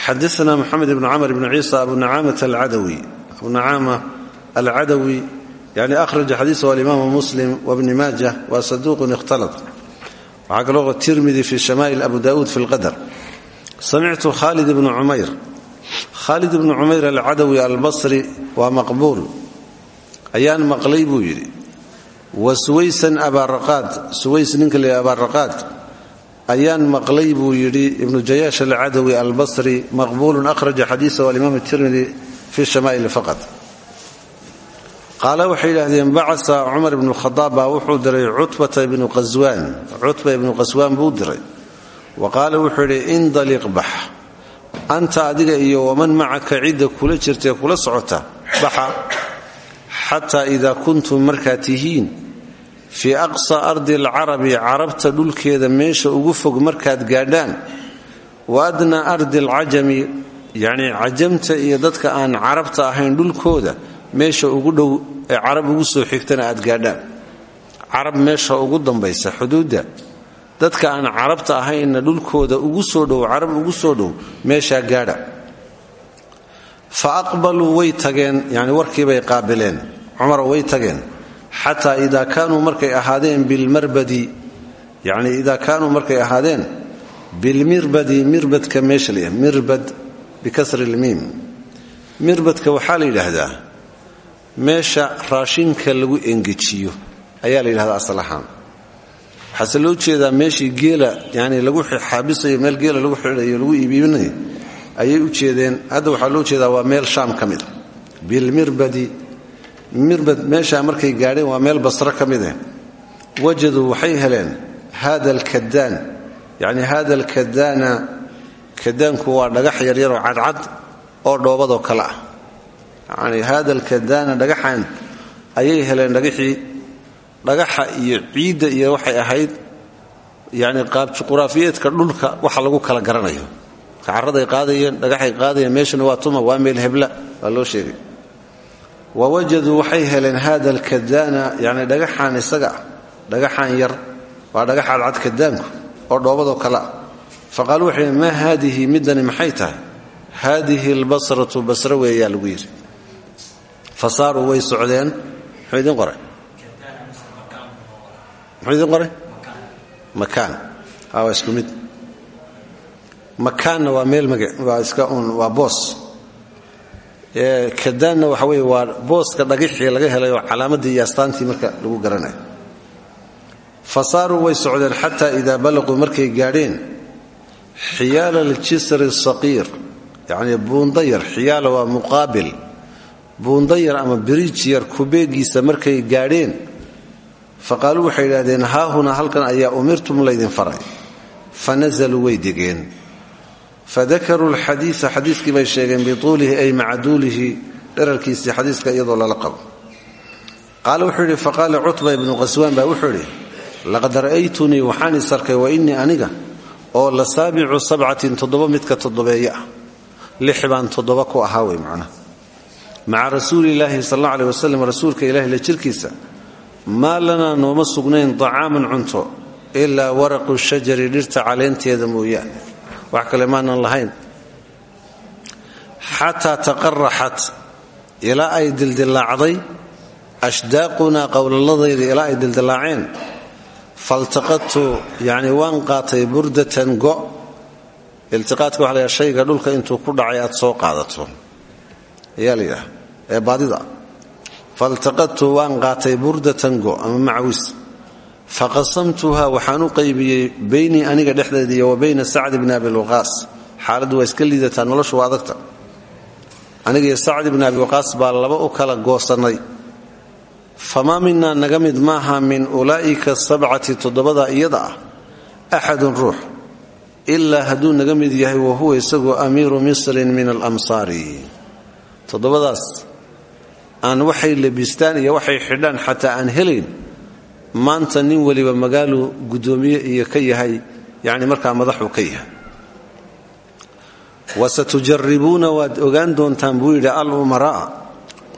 xadaana moxamed ibnu camr ibnu ciisa abu nacaamata alcadawi abu nacaama alcadawi yani ahraja xadiisahu alimaamu muslim wabni maaja wa saduuqun ikhtalat waxaa kaloo tirmidi fi shamaa'il abu daauud fi lqadar samictu khalid ibnu cumayr. Khaalid ibnu cumayr alcadawi albasri waa maqbuul. Ayaan maqlay buu yidhi wa suwaysan abaaraqaad suways ninka la abaaraqaad ayaan maqlay buu yidhi ibnu jayaash alcadawi albasri maqbuulun akhraja xadiisahu alimaam tirmidi fi shamaa'il faqad qaala waxay yidhaahdeen bacasa cumar ibnu khadaab baa wuxuu diray cutbata ibnu qaswaan. Cutba ibnu qaswaan buu diray. Wa qaala wuxuu yidhi indaliq bax. Anta adiga iyo waman macaka cidda kula jirtae kula socota baxa. Xataa idaa kuntum markaad tihiin. Fii aqsa ardi alcarabi carabta dhulkeeda meesha ugu fog markaad gaadhaan. Wa adnaa ardi alcajami yacnii cajamta iyo dadka aan carabta ahayn dhulkooda meesha ugu dhow ee carab ugu soo xigtana aad gaadhaan. Carab meesha ugu dambaysa xuduudda. Dadka aan carabta ahaynna dhulkooda ugu soo dhow carab ugu soo dhow meeshaa gaadha. Fa aqbaluu way tageen yani warkiibay qaabileen. Cumaro way tageen. Xataa idaa kaanuu markay ahaadeen bilmarbadi yani idaa kaanuu markay ahaadeen bilmirbadi mirbadka meesha layah mirbad bikasri lmiim mirbadka waxaa la yidhaahdaa meesha raashinka lagu engejiyo ayaa la yidhahdaa asal ahaan waxaase loo jeedaa meeshii geela yani lagu xaabisayo meel geela lagu xidhayo lagu iibiibinayo ayay u jeedeen. Hadda waxaa loo jeedaa waa meel shaam ka mid a bilmirbadi mirbad meeshaa markay gaadheen waa meel basro ka mid eh waxay heleen hada alkadaan yacni hada alkadaana kadaanku waa dhagax yaryaroo cadcad oo dhoobadoo kale ah yacni hada alkadaana dhagaxan ayay heleen dhagaxii dhagaxa iyo ciidda iyo waxay ahayd yacni qaabjuquraafiyeedka dhulka waxa lagu kala garanayo. Kacaraday qaadayeen dhagaxay qaadayeen meeshuna waa tuma waa meel hebla waa loo wa wajaduu waxay heleen hada alkadaana yani dhagaxaan isaga dhagaxaan yar waa dhagax cadcad kadaanku oo dhoobadoo kale ah faqaaluu waxay maa haadihi midani maxay tahay? Haadihi albasratu fa saaruu way socdeen. Muxuu idin qoray? Muxuu qoray? Makaan. Waa isku mid. Makaanna waa meel waa iska un waa boos. Kadaanna waxa weye waa booska dhagixii laga helay oo calaamadii iyo marka lagu garanayo. Fa saaruu way socdeen xataa idaa balaquu markay gaadheen xiyaala aljisri saqiir yacnii buundayar xiyaala waa muqaabil buundayar ama biriij yar kubeegiisa markay gaadheen fa qaaluu waxay yidhahdeen haahunaa halkan ayaa umirtum laydin faray. Fa nasaluu way degeen. Fadakaruu lxadiia xadiiskii bay sheegeen ay maca duulihi dherarkiisii iyadoo lala qabo. Qaala wuxuu yidhi faqaala cutba ibnu qaswaan wuxuu yidhi laqad ra'aytunii waxaan is arkay wa innii aniga oo la saabicu sabcatin toddoba midka toddobeeya ah lix baan toddoba ku ahaa wey maca rasuulilaahi sal alla aleh wasalam rasuulka ilahi la jirkiisa maa lanaa nooma sugnayn dacaaman cunto ilaa waraqu shajari dhirta caleenteeda mooyaane. Wax kale maanan lahayn. Xataa taqaraxat ilaa ay dildilaacday ashdaaqunaa qowlaladayda ilaa ay dildilaaceen faltaqadtu yacni waan qaatay burdatan go. Iltiqaadka waxa la yhaha shayga dhulka intuu ku dhacay aad soo qaadato ayaa ee baadida. Faltaqadtu waan qaatay burdatan go ama macwis faqasamtuha waxaan u qaybiyey baynii aniga dhexdeeda wa bayna sacd bni abiwaqaas xaaladdu waa iska liidataa noloshu waa adagta. Anigiyo sacd bni abiwaqaas baa laba u kala goosannay. Famaa minaa naga mid maaha min ulaa'ika sabcati toddobada iyada ah axadun ruux ilaa hadduu naga mid yahay wa huwa isagoo amiiru misrin min alamsaari toddobadaas aan waxay labistaan iyo waxay xidhaan xataa aan helayn maanta nin weliba magaalu guddoomiye iyo ka yahay yani markaa madaxuu ka yahay. Wasatujaribuuna waad ogaan doontaan buu yidhi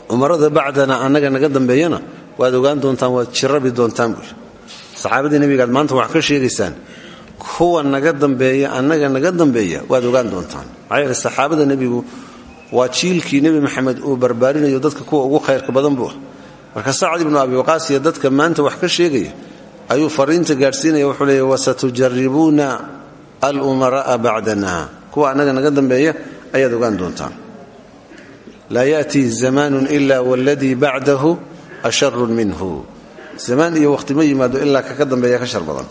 umarada bacdana annaga naga dambeeyana waad ogaan doontaan waad jirabi doontaan buu yidhi. Saxaabadii maanta wax ka sheegaysaan kuwa naga dambeeya annaga naga dambeeya waad ogaan doontaan. Maxaa saxaabada nebigu waa jiilkii nebi maxamed uu barbaarinayo dadka kuwa ugu khayrka badan buu. Marka sacd ibnu abi waqaas iyo dadka maanta wax ka sheegaya ayuu fariinta gaadhsiinaya wuxuu leeya wasatujaribuuna alumara'a bacdana. Kuwa annaga naga dambeeya ayaad ogaan doontaan. Laa ya'tii zamaanun ila waladii bacdahu asharun minhu. Zamaan iyo waqti ma yimaado ilaa kaka dambeeya ka shar badan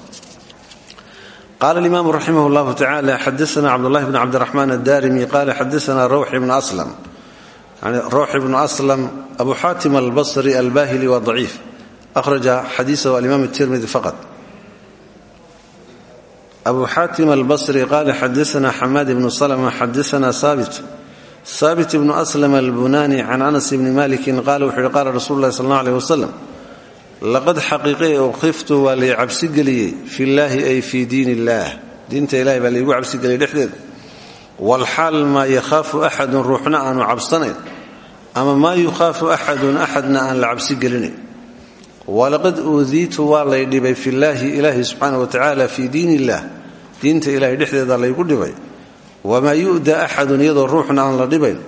qala alimaamu raximah llahu tacala xadaana cabdullahi bn cabdiraxmaan addarimi qala xadaana rawx ibnu aslam rawx ibnu aslam abu xaatim albasri albahili waa daciif ahraja xadiisahu alimaam tirmidi faqad abu xaatim albasri qaala xadaana xamaad ibnu salma xadaana saabit saabit ibnu aslam albunani can anas bni malikin qala wuxuu yihi qaala rasuulu lahi sal alla aleh wasalam laqad xaqiiqee ukhiftu waa lay cabsigeliyey fi llaahi ay fii diin illaah. Diinta ilahay baa laygu cabsigeliyey dhexdeeda. Walxaal maa yakhaafu axadun ruuxna aanu cabsanayn ama maa yukhaafu axadun axadna aan la cabsigelinayn walaqad uudiitu waa lay dhibay fillaahi ilaahi subxaana wa tacaala fii diin illaah. Diinta ilahay dhexdeeda laygu dhibay. Wamaa yu'da axadun iyadoo ruuxna aan la dhibayn.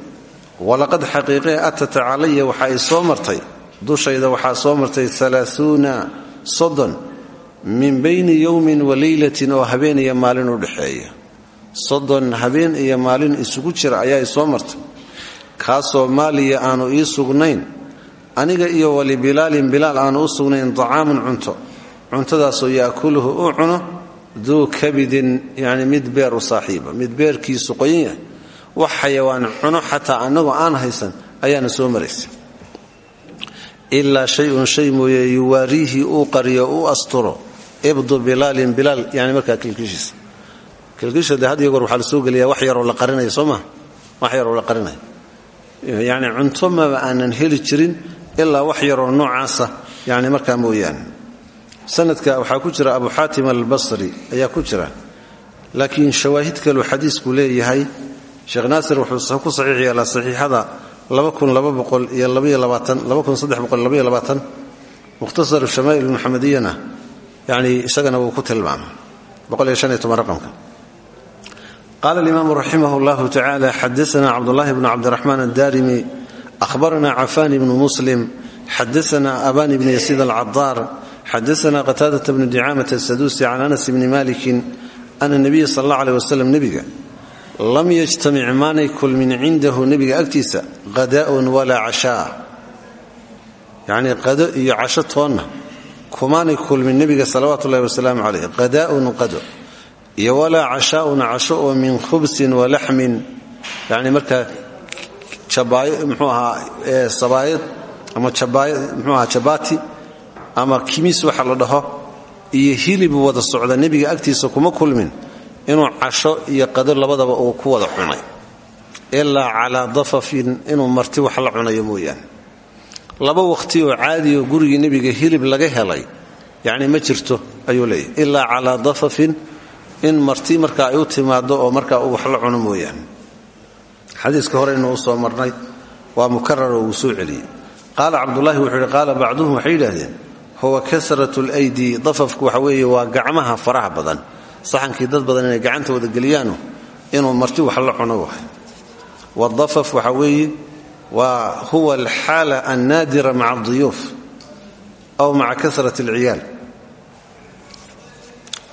Walaqad xaqiiqee atata calaya waxa ay soo martay dushayda waxaa soo martay alaaثuuna soddon min bayni yowmin wa leylatin oo habeen iyo maalin u dhexeeya soddon habeen iyo maalin isugu jira ayaa soo martay. Kaasoo maaliya aanu ii sugnayn aniga iyo wali bilaalin bilaal aanu u sugnayn طacaamun cunto. Cuntadaasoo yaakuluhu uu cuno duu kabidin yani mid beer u saaxiiba mid beerkiisu qoyan yahay. Wax xayawaan cuno xataa annagoo aan haysan ayaana soo maraysa ilaa shay-un shay mooye uu qariyo uu asturo. Ibdu bilaalin bilaal yani markaa kilkishiisa kilkisha de had goor waxaa la soo geliyaa wax yaroo la qarinaya soo maa wax yaroo la qarinaya yani cunto maba aanan jirin ilaa wax yaroo noocaasa yani markaa mooyaane sanadka waxaa ku jira abu xaatim albasri ayaa ku jira. Laakiin shawaahid kaluu xadiisku leeyahay sheekh naasir wuxuu ku saxiix yeelaa saxiixada mukhtasar shamaa'il muxamadiyana yani isagana wuu ku tilmaamay qaala alimaamu raximah llahu tacala xadaana cabdullahi bnu cabdiraxmaan addarimi ahbarana cafan bnu muslim xadaana abani bni yasiid alcadaar xadaana qataadata bnu dicaamata asaduusi can anas bni malikin ana nabiya sal allah aleh wasalam nebiga lam yajtamic maanay kulmin cindahu nebiga agtiisa qadaa'un walaa cashaa. Yacnii qado iyo casho toonna. Kumaanay kulmin nebiga salawaatu ullahi wasalaamu calayh qadaa'un qado iyo walaa cashaa'un casho oo min khubsin wa laxmin. Yacni markaa jabaayo muxuu ahaa sabaayad ama muxuu ahaa jabaati ama kimis waxa la dhaho iyo hilib wada socda nebiga agtiisa kuma kulmin inuu casho iyo qado labadaba uu ku wada cunay. Ilaa calaa dafafin inuu marti wax la cunayo mooyaane. Laba waqti oo caadi oo gurigii nebiga hilib laga helay yacni ma jirto ayuu leeyahy ilaa calaa dafafin in marti marka ay u timaado oo markaa uu wax la cuno mooyaane. Xadiiska hore inuu u soo marnay waa mukarar oo soo celiyey. Qaala cabdullaahi wuxuu yidhi qaala bacduhum waxay yidhaahdeen huwa kasratu lydi dafafku waxa weeye waa gacmaha faraha badan saxankii dad badan inay gacanta wada geliyaano inuu marti wax la cuno wahay wadafaf waxa weeye waa huwa alxaala annaadira maca adiyuuf aw maca kasrat alciyaal.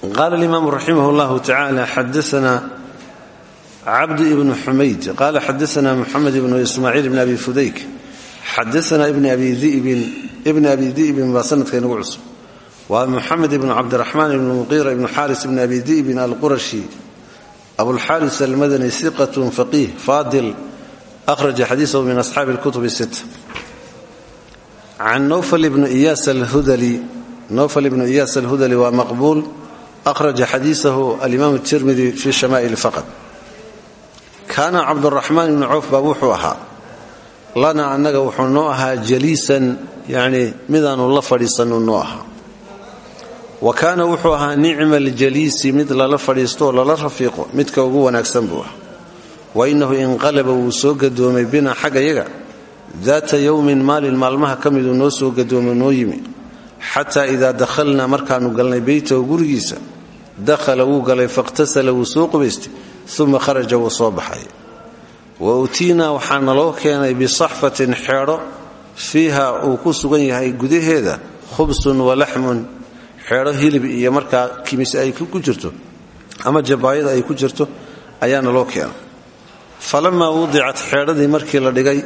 Qaala alimaamu raximah llahu tacala xadaana cabdu ibnu xumayd qaala xadaana muxamed ibnu ismaaciil ibn abi fudayk xadaana ibni abi di'bin baa sanadka inagu cusub waa muxamed ibnu cabdiraxmaan ibnu muqiira ibnu xaaris ibni abi di'bin alqurashi abulxaaris almadani siqatun faqiih faadil ahraja xadiisahu min asxaabi lkutub sit can nowfal ibnu iyaas alhudali waa maqbuul ahraja xadiisahu alimaam tirmidi fi shamaa'il faqad kaana cabduraxmaan ibnu cawf baa wuxuu ahaa lana annaga wuxuu noo ahaa jaliisan yacni midaanu la fadhiisannu noo ahaa wa kaana wuxuu ahaa nicma aljaliisi mid lala fadhiisto oo lala rafiiqo midka ugu wanaagsan buu ah wa innahu inqalaba wuu soo gadoomay bina xagga yaga daata yowmin maalin maalmaha ka miduu noo soo gadoomo noo yimi. Xataa idaa dakhalnaa markaannu galnay beytahu gurigiisa dakhala wuu galay fakhtasala wuu soo qubaystay uma kharaja wuu soo baxay. Wa utiinaa waxaa naloo keenay bisaxfatin xeedho fiiha uu ku sugan yahay gudaheeda khubsun wa laxmun xeedho hilib iyo markaa kimis ay ku jirto ama jabaayada ay ku jirto ayaa naloo keenay falamaa wudicat xeedhadii markii la dhigay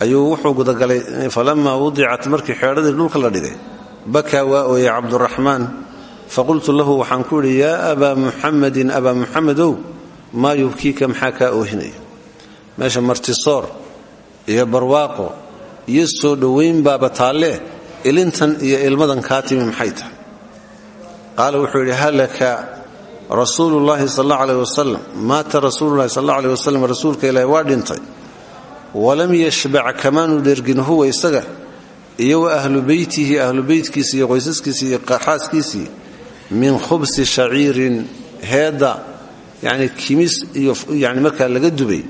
ayuu wuxuu gudagalay falamaa wudicat markii xeedhadii dhulka la dhigay bakaa waa ooyey cabduraxmaan faqultu lahu waxaan ku idhi yaa abaa muxamadin abaa muxamedow maa yubkiika maxaa kaa oohinaya? Meesha martisoor iyo barwaaqo iyo soo dhowayn baaba taallee ilintan iyo ilmadan kaa timi maxay tahay? Qaala wuxuu yidhi halaka rasuulu llaahi sal alla aleh wasalam maata rasuululahi sal alla aleh wasalam rasuulka ilaahi waa dhintay. Walam yashbac kamaanu dhergin huwa isaga iyo wa ahlu beytihi ahlu beytkiisii iyo qoysaskiisii iyo xaaskiisii min khubsi shaciirin heedda yani kimis iyo yani markaa laga dubay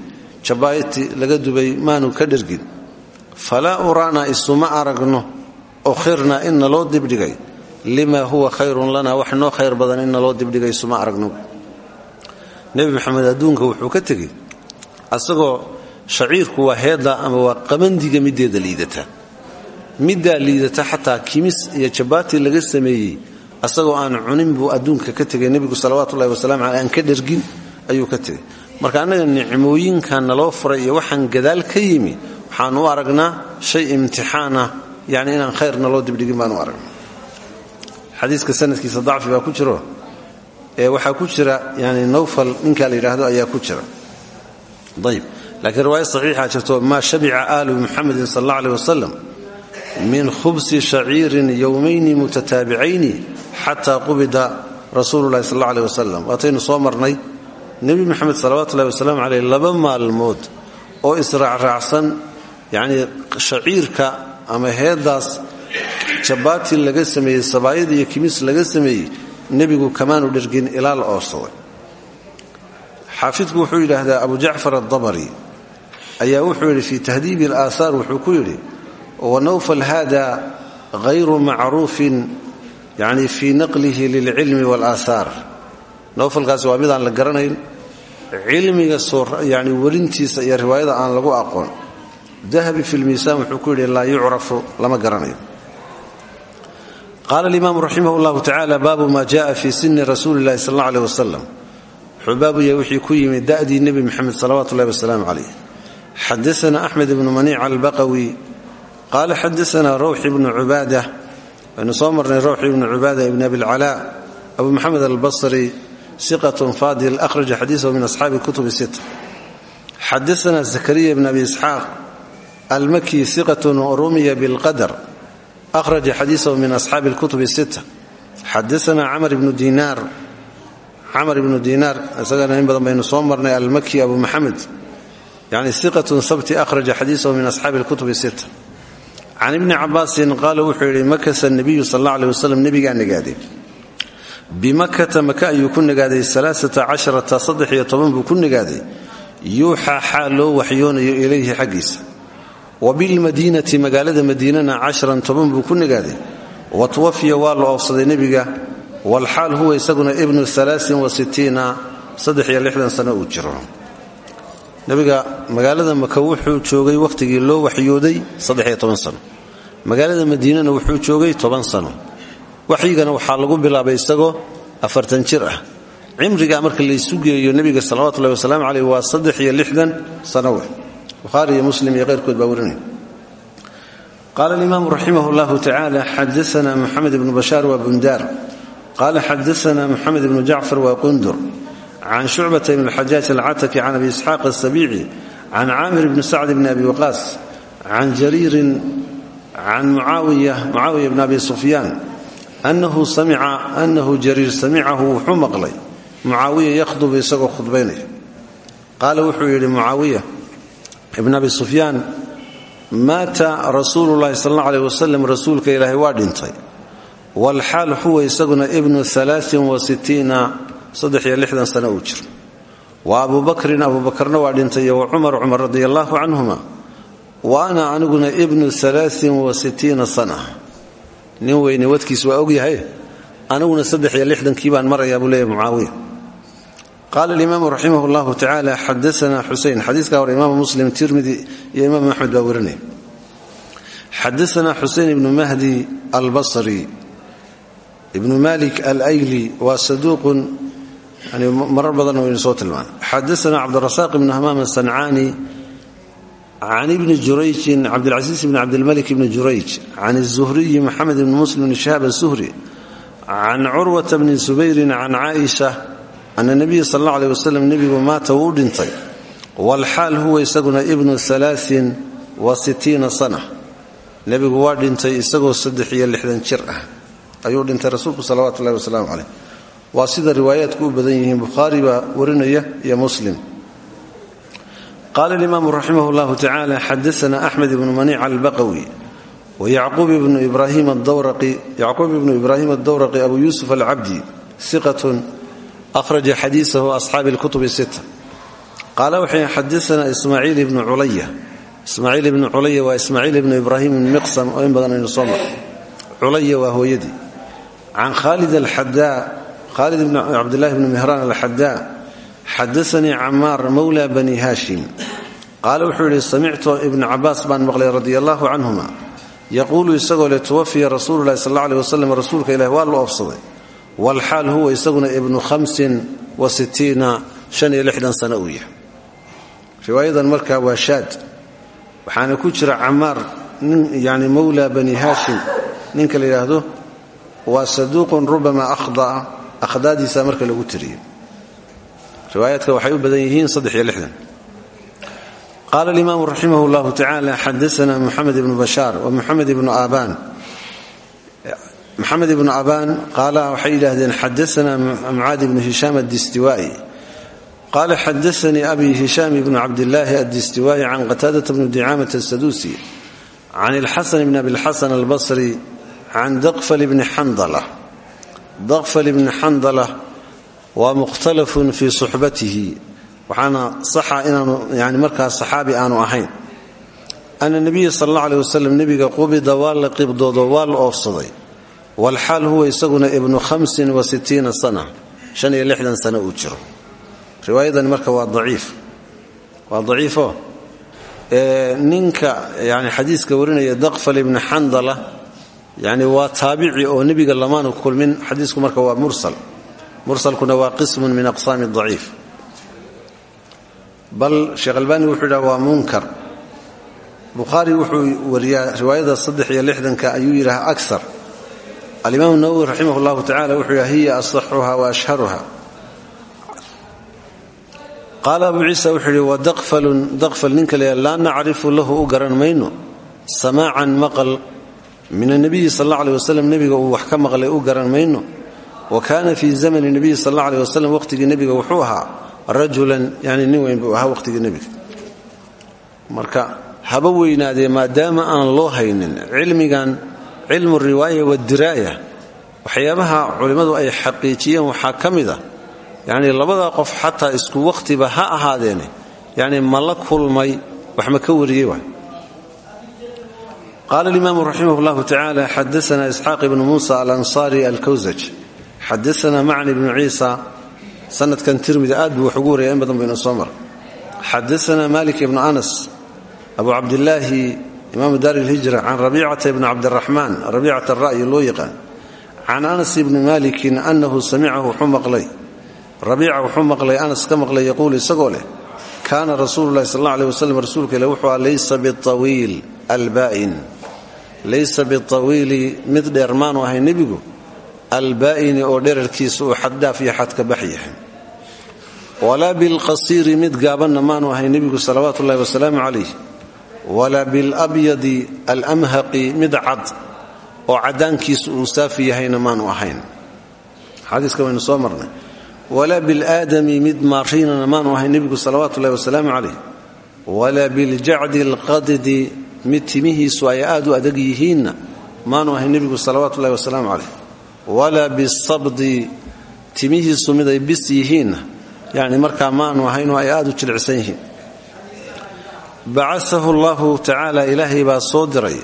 jabaayati laga dubay maanu ka dhergin falaa uraana isuma aragno ukhirna in naloo dibdhigay. Lima huwa khayrun lana wax noo khayr badan in naloo dibdhigay isuma aragno nebi maxamed adduunka wuxuu ka tegey asagoo shaciirku waa heedda ama waa qabandiga mideeda liidata? Middaa liidata xataa kimis iyo jabaati laga sameeyey asagoo aan cunin buu adduunka ka tegay nebigu ka tegey. Marka annaga nicmooyinkan naloo furay iyo waxaan gadaal ka yimi waxaan u aragnaa shay imtixaanah yani inaan khayr naloo dibdhigin baan u aragnaa xadiiska sanadkiisa dacfi baa ku jiro ee waxaa ku jira yani nawfal ninkaa la yidhaahdo ayaa ku jira. Ayb laakiin riwaaya saxiixa jirto maa shabica aalu muxamedin sal alla aleh min khubsi shaciirin yowmayni mutataabicayni xataa qubida rasuulu llahi sal alla aleh wasalam waataynu soo marnay nebi moxamed salawatullahi wasalaamu caleyh laba maalmood oo israacraacsan ama heeddaas jabaati laga sameeyey sabaayad iyo kimis laga sameeyey nebigu kamaanu dhergin ilaa la oorsaday xaafidku wuxuu yidhaahdaa abu jacfar adabari ayaa wuxuu yidhi fii tahdiibi alaahaar wuxuu ku yidhi wanawfal hada hayru macruufin yani fii naqlihi lilcilmi waalaahaar nawfalkaasi waa midaan la garanayn. Cilmiga yani werintiisa iyo riwaayada aan lagu aqoon dahabi fi lmiisaan wuxuu ku yidhi laa yucrafu lama garanayo. Qaala alimaamu raximah llahu tacala baabu ma jaءa fi sini rasuuli llahi sal alla aleh wasalam wuxuu ku yimid da'dii nebi moxamed salawatu ullahi wasalaamu calayh. Xadaana axmed ibnu maniic albaqawi. Qaala xadaana rawx ibnu cubaada. Waynu soo marnay rawx ibnu cubaada ibn abilcalaa abu moxamed albasri siqatun faadil akhraja xadiisahu min asxaabi kutubi sita xadaana zakariya bn abi isxaaq almaki siqatun rumiya bilqadar. Akhraja xadiisahu min asxaabi lkutubi sita xadaana camr ibnu diinaar camar ibnu diinaar isagana in badan baynu soo marnay almaki abu maxamed. Yani iqatun sabti ahraja xadiisahu min asxaabi lkutubi sita can ibni cabaasin qaala wuxuu yidhi makasa nabiyu sal alla aleh wasalam nebigaa nagaaday bimakata maka ayuu ku nagaaday alaaata casharata saddex iyo toban buu ku nagaaday. Ilayhi xaggiisa wa bilmadiinati magaalada madiinana casharan toban buu ku nagaaday wa tuwafiya waa la oofsaday nebiga. Walxaal huwa isaguna ibnu sano uu jiro. Nebiga magaalada maka wuxuu joogay wakhtigii loo waxyooday sano. Magaalada madiinana wuxuu joogay toban sano. Waxyigana waxaa lagu bilaabay isagoo afartan jir ah. Cimrigaa marka laysu geeyo nebiga salawatullahi wasalaamu caleyh waa saddex iyo lixdan sano. weh bukhaari iyo muslim iyo keyrkood baa warinaya qaala alimaamu raximah llahu tacala xadaana moxamed ibnu bashaar waa bundaar. Qala xadaana moxamed ibnu jacfar waa qundur can shucbata ibn xajaaj alcataki can abi isxaaq asabiici can caamir bni sacd bni abi waqaas. Can jariirin. Can mucaawiya bni abi sufyaan. Anahu jariir samicahu wuxuu maqlay. Mucaawiya yakhdubu isagoo khudbaynaya. Qaala wuxuu yidhi mucaawiya ibn abi sufyaan maata rasuulu llahi sal alla aleh wasalam rasuulka ilaahay waa dhintay. Walxaal huwa isaguna ibnu sano uu jiro wa abu bakrin abu bakarna waa dhintay wa cumar cumar radi allaahu canhuma. Wa ana aniguna ibnu sana. Nin weyne wadkiis waa ogyahay aniguna kii baan marayaa buu leeyahy mucaawiya qaala alimaamu raximah allahu tacaala xadaana xusein xadiiska hore imaam muslim tirmidi iyo imaam axmed baa warinaya xadaana xusein ibnu mahdi albasri ibnu malik alayli waa saduuqun marar badanna waynu soo tilmaana xadaana cabdirasaaq ibnu hamaam asancaani can ibni jurayjin cabdilcasiis ibni cabdilmalik ibni jurayj can الzuhriyi moxamed ibni muslim bn shahab asuhri can curwata bni subayrin can caaisha ana nabiya sal alla aleh wasalam nebigu maata wuu dhintay. Walxaal huwa isaguna ibnu alaain wa sitiina sana. Nebigu waa dhintay isagoo saddex iyo lixdan jir ah. Ayuu dhintay rasuulku salawatu ullahi wasalaamu caleyh waa sida riwaayaadku u badan yihiin bukhaari baa warinaya iyo muslim. Qaala alimaamu raximah llahu tacala xadaana axmed ibnu maniic albaqawi wayacquub ibnu ibraahim adawraqi abu yuusuf alcabdi iqatun ahraja xadiisahu asxaabi lkutubi sita qaala waxay xadaana ismaaciil ibnu culaya ismaaciil ibnu culaya waa ismaaciil ibnu ibraahim ibn miqsam oo in badan aynu soo mar culaya waa hooyadii can khaalid alxadaa khaalid ibn cabdillahi bni mihraan alxadaa xadaanii camaar mowla bani haashim qaala wuxuu yidhi samictu ibnu cabaas baan maqlay radi allahu canhuma yaquulu isagoo le tuwafiya rasuulu lahi sal alla aleh waa la oofsaday walxaal huwa isaguna ibnu hamsin wa sitiina shan iyo lixdan sano uu yahay. Riwaayadan markaa waa shaad. Waxaana ku jira camaar yani mowla bani haashim. Ninka la yidhaahdo waa saduuqun rubama akhdaa akhdaadiisa marka lagu tiriyo. Riwaayaadka waxay u badan yihiin saddex iyo lixdan. Qaala alimaamu raximah llahu aabaan maxamed ibnu abaan qaala waxay yidhaahdeen xadaana mucaadi ibnu hishaam addistiwaa'i. Qaala xadaanii abi hishaam ibnu cabdillaahi addistiwaa'i can qataadata bni dicaamata asaduusi can ilxasan bni abilxasan albasri can daqfal bni xandala daqfal ibni xandala waa mukhtalafun fii suxbatihi waxaana saxa inaanu yani markaas saxaabi aanu ahayn. Ana nabiya sal alla aleh wasalam nebiga qubida waa la qibdoodo waa la oofsaday walxaal huwa isaguna ibnu hamsin wa sitiina sana shan iyo lixdan sano uu jiro riwaayadani marka waa daciif waa daciifo ninka yani xadiiska warinaya daqfal ibni xandala yani waa taabici oo nebiga lamaanu kulmin xadiisku marka waa mursal mursalkuna waa qismun min aqsaami daciif bal sheekh albani wuxuu yidhaha waa munkar bukhaari wuxuu wariyaa riwaayada saddex iyo lixdanka ayuu yidhaha aksar alimaam nawowi raximah llahu tacala wuxuu yidhaha hiya asaxuha wa ashharuha. Qaala abu ciisa wuxuu yidhi wa daqfalun daqfal ninka le laa nacrifu lahu u garan mayno. Samaacan maqal. Min anabiyi sal alla aleh wasalam nebiga uu wax ka maqlay u garan mayno. Wa kaana fii zamani nabiyi sal alla aleh wasalam marka haba weynaadee maadaama aan loo haynin cilmigan cilmu riwaaya wadiraaya waxyaabaha culimmadu ay xaqiijiyeen waxaa ka mid a yacnii labadaa qof xataa isku wakhtiba ha ahaadeene yacni ma la kulmay wax ma ka wariyey waay. Qaala alimaamu raximah llahu tacala xadaana isxaaq ibnu muusa alansaari alkawsaj xadaana macni ibnu ciisa sanadkan tirmidi aad buu wax in badan baynu soo mar. Xadaana malik ibnu anas abu cabdillaahi imaamu daar ilhijra can rabiicata ibni cabdiraxmaan rabiicata ara'yi loo yaqaan. Can anas ibni malikin annahu samicahu wuxuu maqlay. Rabiica wuxuu maqlay anas ka maqlay yaquulu isagoo leh kaana rasuulu lahi sal alla aleh wasalam rasuulka ile wuxuu aha laysa biawiil albaa'in laysa biawiili mid dheer maanu ahay nebigu albaa'ini oo dherarkiisa uu xaddhaaf iyo xadka bax yahay. Walaa bilqasiiri mid gaabanna maanu ahay nebigu salawaatu ullahi wasalaamu calayh walaa bilabyadi alamhaqi mid cad oo caddaankiisu uu saafi yahayna maanu ahayn. Xadiiska waynu soo marnay. Walaa bilaadami mid maariinana maanu ahayn nebigu salawaatu ullahi wasalaamu calayh. Walaa biljacdi alqadidi mid timihiisu ay aad u adag yihiinna maanu ahayn nebigu salawaatu ullahi wasalaamu calayh. Walaa bisabdi timihiisu mid ay bis yihiinna maanu ahaynoo ay aad u jilicsan yihiin bacasahu allahu tacaala ilaahay baa soo diray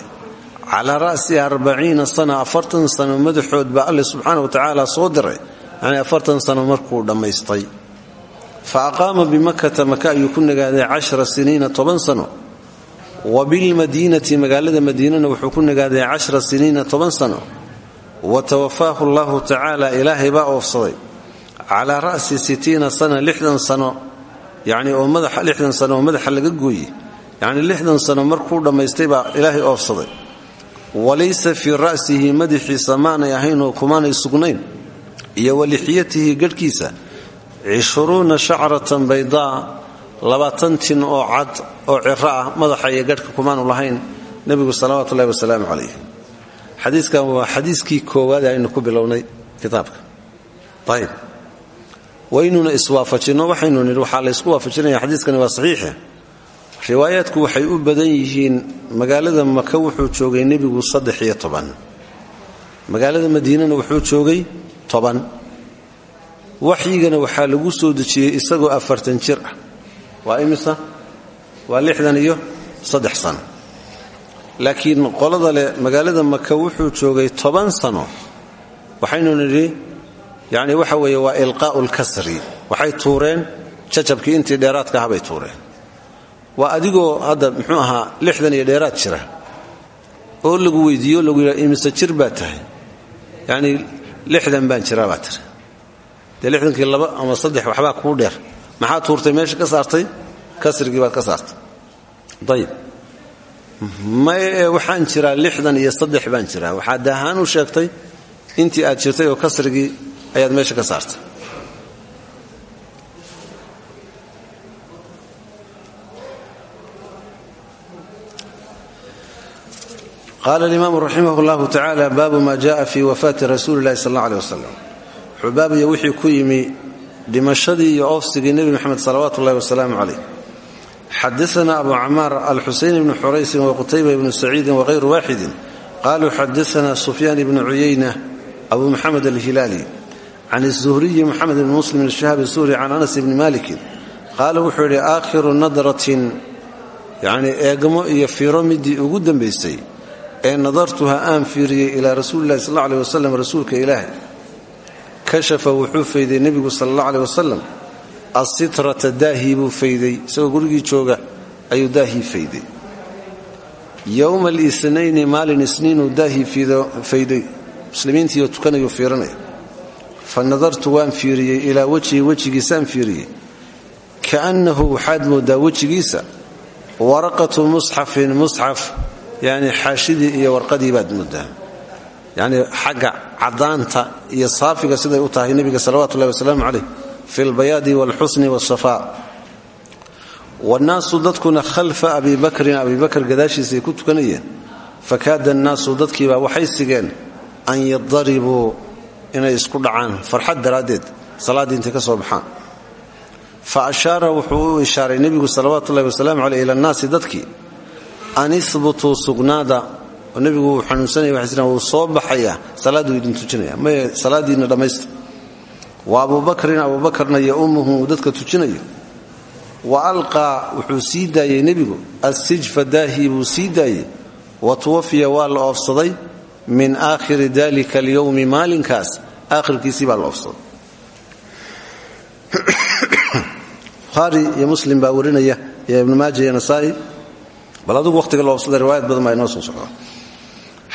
calaa ra'si arbaciina sana afartan sano madaxood baa alle subxaana wa tacaala soo diray. Yanii afartan sano markuu dhammaystay. Fa aqaama bimakata maka ayuu ku nagaaday cashara siniina toban sano. Wa bilmadiinati magaalada madiinana wuxuu ku nagaaday cashara siniina toban sano. Wa tawafaahu allahu tacaala ilaahay baa oofsaday. Calaa ra'si sitiina sana lixdan sano. Yacnii oo madaxa sano oo madaxa laga gooye yacnii lixdan sano markuu dhammaystay baa ilaahay oofsaday. Walaysa fii ra'sihi madaxiisa maanay ahaynoo kumaanay sugnayn iyo walixyatihi gadhkiisa cishruuna shacratan baydaa labaatan tin oo cad oo ciro ah madaxa iyo gadhka kumaanu lahayn nebigu salawaatu ullahi wasalaamu calayh xadiiskan waa xadiiskii koowaad aynu ku bilownay kitaabka. Ayb waynuna iswaafajinno waxaynu nidhi waxaa laysku waafajinaya xadiiskani waa saxiixe riwaayaadku waxay u badan yihiin magaalada maka wuxuu joogay nebigu saddex iyo toban. Magaalada madiinana wuxuu joogay toban. Waxyigana waxaa lagu soo dejiyey isagoo afartan jir ah. Waa imisa? Waa lixdan iyo saddex sano. Laakiin qolada leh magaalada maka wuxuu joogay toban sano. Waxaynu nidhi yacni waxa weeye waa ilqaa'u lkasri waxay tuureen jajabkii intii dheeraadka ahabay tuureen waa adigoo hadda muxuu ahaa lixdan iyo dheeraad jira oo lagu weydiiyo lagu yidhaha imise jir baa tahay. Yacnii lixdan baan jiraa baa tiri. Dee lixdankii laba ama saddex waxbaa kuu dheer. Maxaa tuurtay? Meesha ka saartay? Kasrigii baad ka saartay. Ayib maye waxaan jiraa lixdan iyo saddex baan jiraa. Waxaad ahaan u sheegtay intii aad jirtay oo kasrigii ayaad meesha ka saartay qaala alimaamu raximah llahu tacaala baabu maa jaaa fii wafaati rasuuli lahi sal allau aleh wasalam wuxuu baabaya wixii ku yimi dhimashadii iyo oofsigii nebi moxamed salawaatu ullahi wasalaamu caleyh xadaana abu camaar alxuseyn ibni xuraysin waqutayba ibnu saciidin waqayru waaxidin qaluu xadaana sufyaan ibnu cuyayna abu maxamed alhilaali can الzuhriyi moxamed ibn muslim ishahaabi zuhri can anas ibni malikin qaala wuxuu yidhi aakhiru nadratin yani eegmo midii ugu dambaysay ee nadartuha aan fiiriyey ilaa rasuuli lahi sal aleh wasalam rasuulka ilaahay kashafa wuxuu fayday nebigu sal alla aleh wasalam asitrata daahii buu fayday isagoo gurigii jooga ayuu daahii fayday. Yowma alisnayni maalin isniinuu daahii fayday. Muslimiintiiyo tukanayuu fiirinaya. Fa nadartu waan fiiriyey ilaa wejhii wejigiisaan fiiriyey. Kaannahu waxaad mooddaa wejigiisa waraqatu musxafin musxaf yacni xaashidii iyo warqadii baad mooddaa yacnii xagga caddaanta iyo saafiga siday u tahay nebiga salawatu ullahi wasalaamu calayh fi lbayaadi waalxusni waasafaa wannaasu dadkuna khalfa abi bakrin abi bakr gadaashiisaay ku tukanayeen. Fakaada annaasu dadkiibaa waxay sigeen an yadaribuu inay isku dhacaan farxad daraaddeed salaaddii intay ka soo baxaan. Fa ashaara wuxuu u ishaaray nebigu salawaatu ullahi wasalaamu caleyh ila annaasi dadkii an ihbutuu sugnaada oo nebigu wuu xanuunsanaya jiraan wuu soo baxayaa salaadduu idin tujinaya. Maye salaaddiinna dhammaysta wa abubakrin abuubakarna iyo ummuhu uu dadka tujinayo. Wa alqaa wuxuu sii daayey nebigu. Assijfa daahii buu sii daayey wa tuwafiya waa la oofsaday. Min aakhiri dalika alyowmi maalinkaas aakhirkiisii baa la oofsaday. Bukhaari iyo muslim baa warinaya iyo ibnu maaja iyo nasaa'i bal adugu oofsaday riwaayad badan baa inoo soo socda.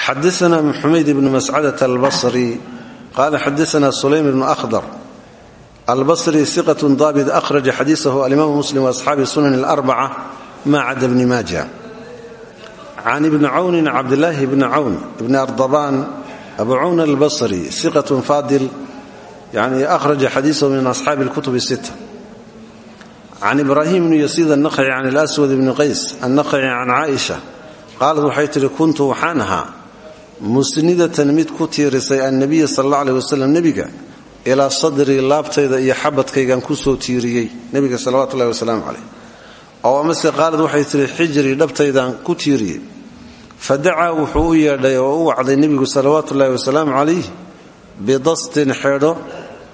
Xadaana xumayd ibnu mascadata albasri qaala xadaana sulaym ibnu akhdar albasri iqat daabit ahraja xadiisahu alimaamu muslim waasxaabi sunan alarbaca ma cada bni maaja. Can ibni cawnin cabdilaahi bni cawn ibni ardabaan abu cawn albasri iqatun faadil yani ahraja xadiisahu min asxaabi اlkutub sita can ibraahim bni yasiid annaqci can اlaswad bni qays annaqci can caaisha qaalad waxay tihi kuntu waxaan ahaa musnidatan mid ku tiirisay annabiya sal alla aleh wasalam nebiga ilaa sadrii laabtayda iyo xabadkaygan ku soo tiiriyey nebiga salawatu ullahi wasalaamu caleyh oo amase qaalad waxay tihi xijrii dhabtaydan ku tiiriyey fa dacaa wuxuu u yeedhay oo u wacday nebigu salawaatu ullahi wasalaamu calayh bidastin xeedho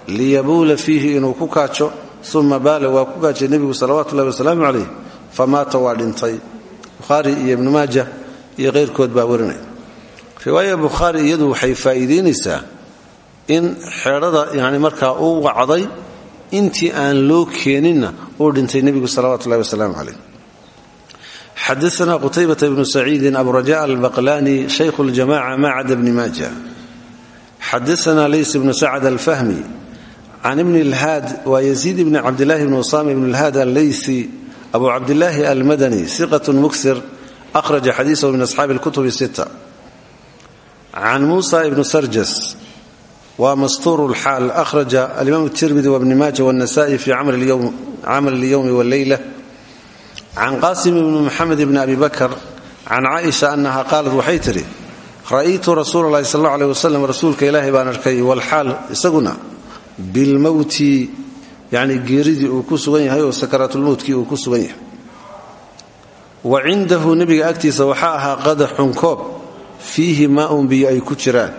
liyabuula fiihi inuu ku kaajo uma baala waa ku kaajay nebigu salawaatu ullahi wasalaamu calayh fa maata waa dhintay. Bukhaari iyo ibnu maaja iyo keyrkood baa warinaya riwaaya bukhaari iyadu waxay faa'iidaynaysaa in xeedhada yani uu wacday intii aan loo keeninna uu dhintay nebigu salawatu ullahi wasalaamu calayh. Xadaana qutaybata bnu saciidin aburaja albaqlani shaykhu ljamaca ma cada bni maaja. Xadaana lays bnu can ibni lhaad waa yaziid ibni cabdilaahi ibni usaama ibni lhaad alleysi abu cabdilaahi almadani siqat muksir ahraja xadiisahu min asxaabi lkutubi sita can muusa ibni sarjas waa mastuuru lxaal ahraja alimaam tirmidi wabni maaja wanasa'i fi camal lyowmi walleyla can qaasim ibni muxamed ibni abi bakar can caaisha annaha qaalat waxay tidhi ra'aytu rasuula lahi sal allau aleh wasalam rasuulka ilaahay baan arkay walxaal isaguna bilmowti yacni geeridii uu ku sugan yahay oo sakaraatulmowtkii uu ku sugan yahay. Wa cindahu nebiga agtiisa waxaa ahaa qadaxun koob fiihi maaun biyo ay ku jiraan.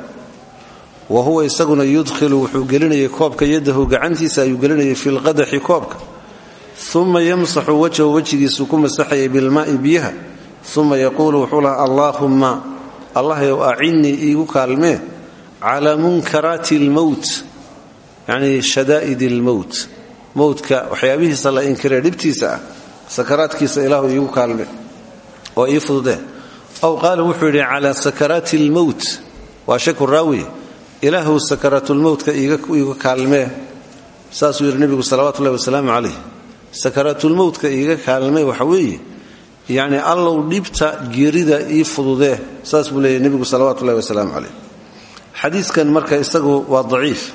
Wa huwa isaguna yudkhilu wuxuu gelinayay koobka yadahu gacantiisa ayuu gelinayay fi lqadaxi koobka. Uma yamsaxu wajhahu wejigiisuu ku masaxayay bilmaa'i biyaha. Uma yaquulu wuxuu lahaa allaahumma allahyow acinnii iigu kaalmee calaa munkaraati almowt yacnii shadaa'id almowt mowdka waxyaabihiisa la inkiree dhibtiisa ah sakaraadkiisa ilaahu iigu kaalme oo ii fududee aw qaala wuxuu yidhi calaa sakaraati almowt waa shaku raawi. Ilaahu sakaraatulmowtka iiga kaalmee saasuu yidhi nebigu salawatullahi wasalaamu calayh. Sakaraatulmowtka iiga kaalmee waxa weeye yacni allow dhibta geerida ii fududee saas buu leeyahy nebigu salawatullahi wasalaamu calayh. Xadiiskan marka isagu waa daciif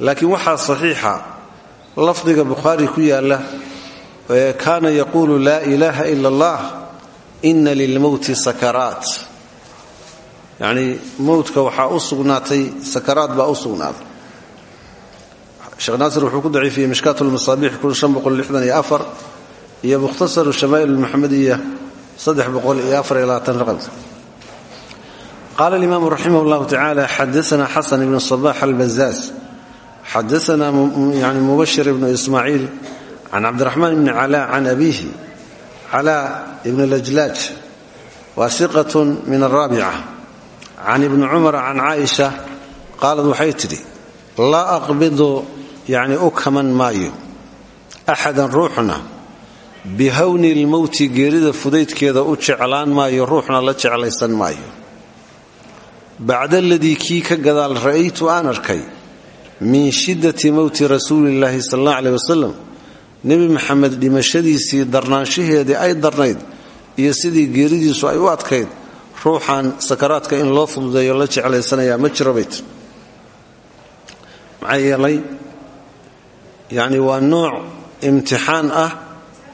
laakiin waxaa saxiixa. Lafdiga bukhaari ku yaalla ee kaana yaquulu laa ilaaha ila allah ina lilmowti sakaraat. Yacnii mowdka waxaa u sugnaatay sakaraad baa u sugnaaday. Sheekh naasir wuxuu ku daciifiyey mishkaat lmasaabiix iyo mukhtasaru shamaa'il almuxamadiya raqamka qaala alimaamu raximah llahu tacala xadaana xasan ibnu sabax albazaaz xadaana yani mubashir ibnu ismaaciil can cabdiraxmaan ibni cala can abiihi cala ibn lajlaaj waa siqatun min araabica can ibni cumar can caaisha qaalad waxay tidhi laa aqbidu yani u kaman maayo axadan ruuxna bihawni lmowti geerida fudaydkeeda u jeclaan maayo ruuxna la jeclaysan maayo bacda aladii kii ka gadaal ra'aytu aan arkay min shiddati mowti rasuulillaahi sal alla aleh wasalam nebi maxamed dhimashadiisii darnaanshaheedii ay darnayd iyo sidii geeridiisu ay u adkayd ruuxan sakaraadka in loo fududeeyo la jeclaysanayaa ma jiro bayt. Maxaa yeelay yacni waa nooc imtixaan ah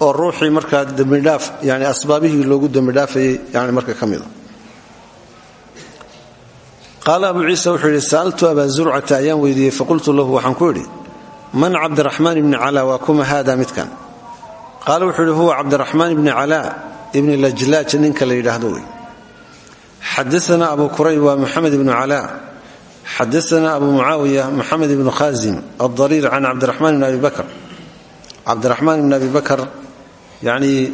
oo ruuxii markaa dembidhaaf yani asbaabihii loogu dembidhaafayay yani marka ka mida qaala abu ciisa wuxuu yidhi sa'altu abaa zurcata ayaan weydiiyey faqultu lahu waxaan ku idhi man cabdiraxmaan ibni cala waa kuma haada midkan? Qaala wuxuu yidhi huwa cabdiraxmaan ibni cala ibni lajlaaj ninka la yidhaahdo wey xadaana abu kurayb waa muxamed ibnu cala xadaana abu mucaawiya muxamed ibnu khaasim aldariir can cabdiraxmaan ibni abi bakr. Cabdiraxmaan ibni abi bakr yacni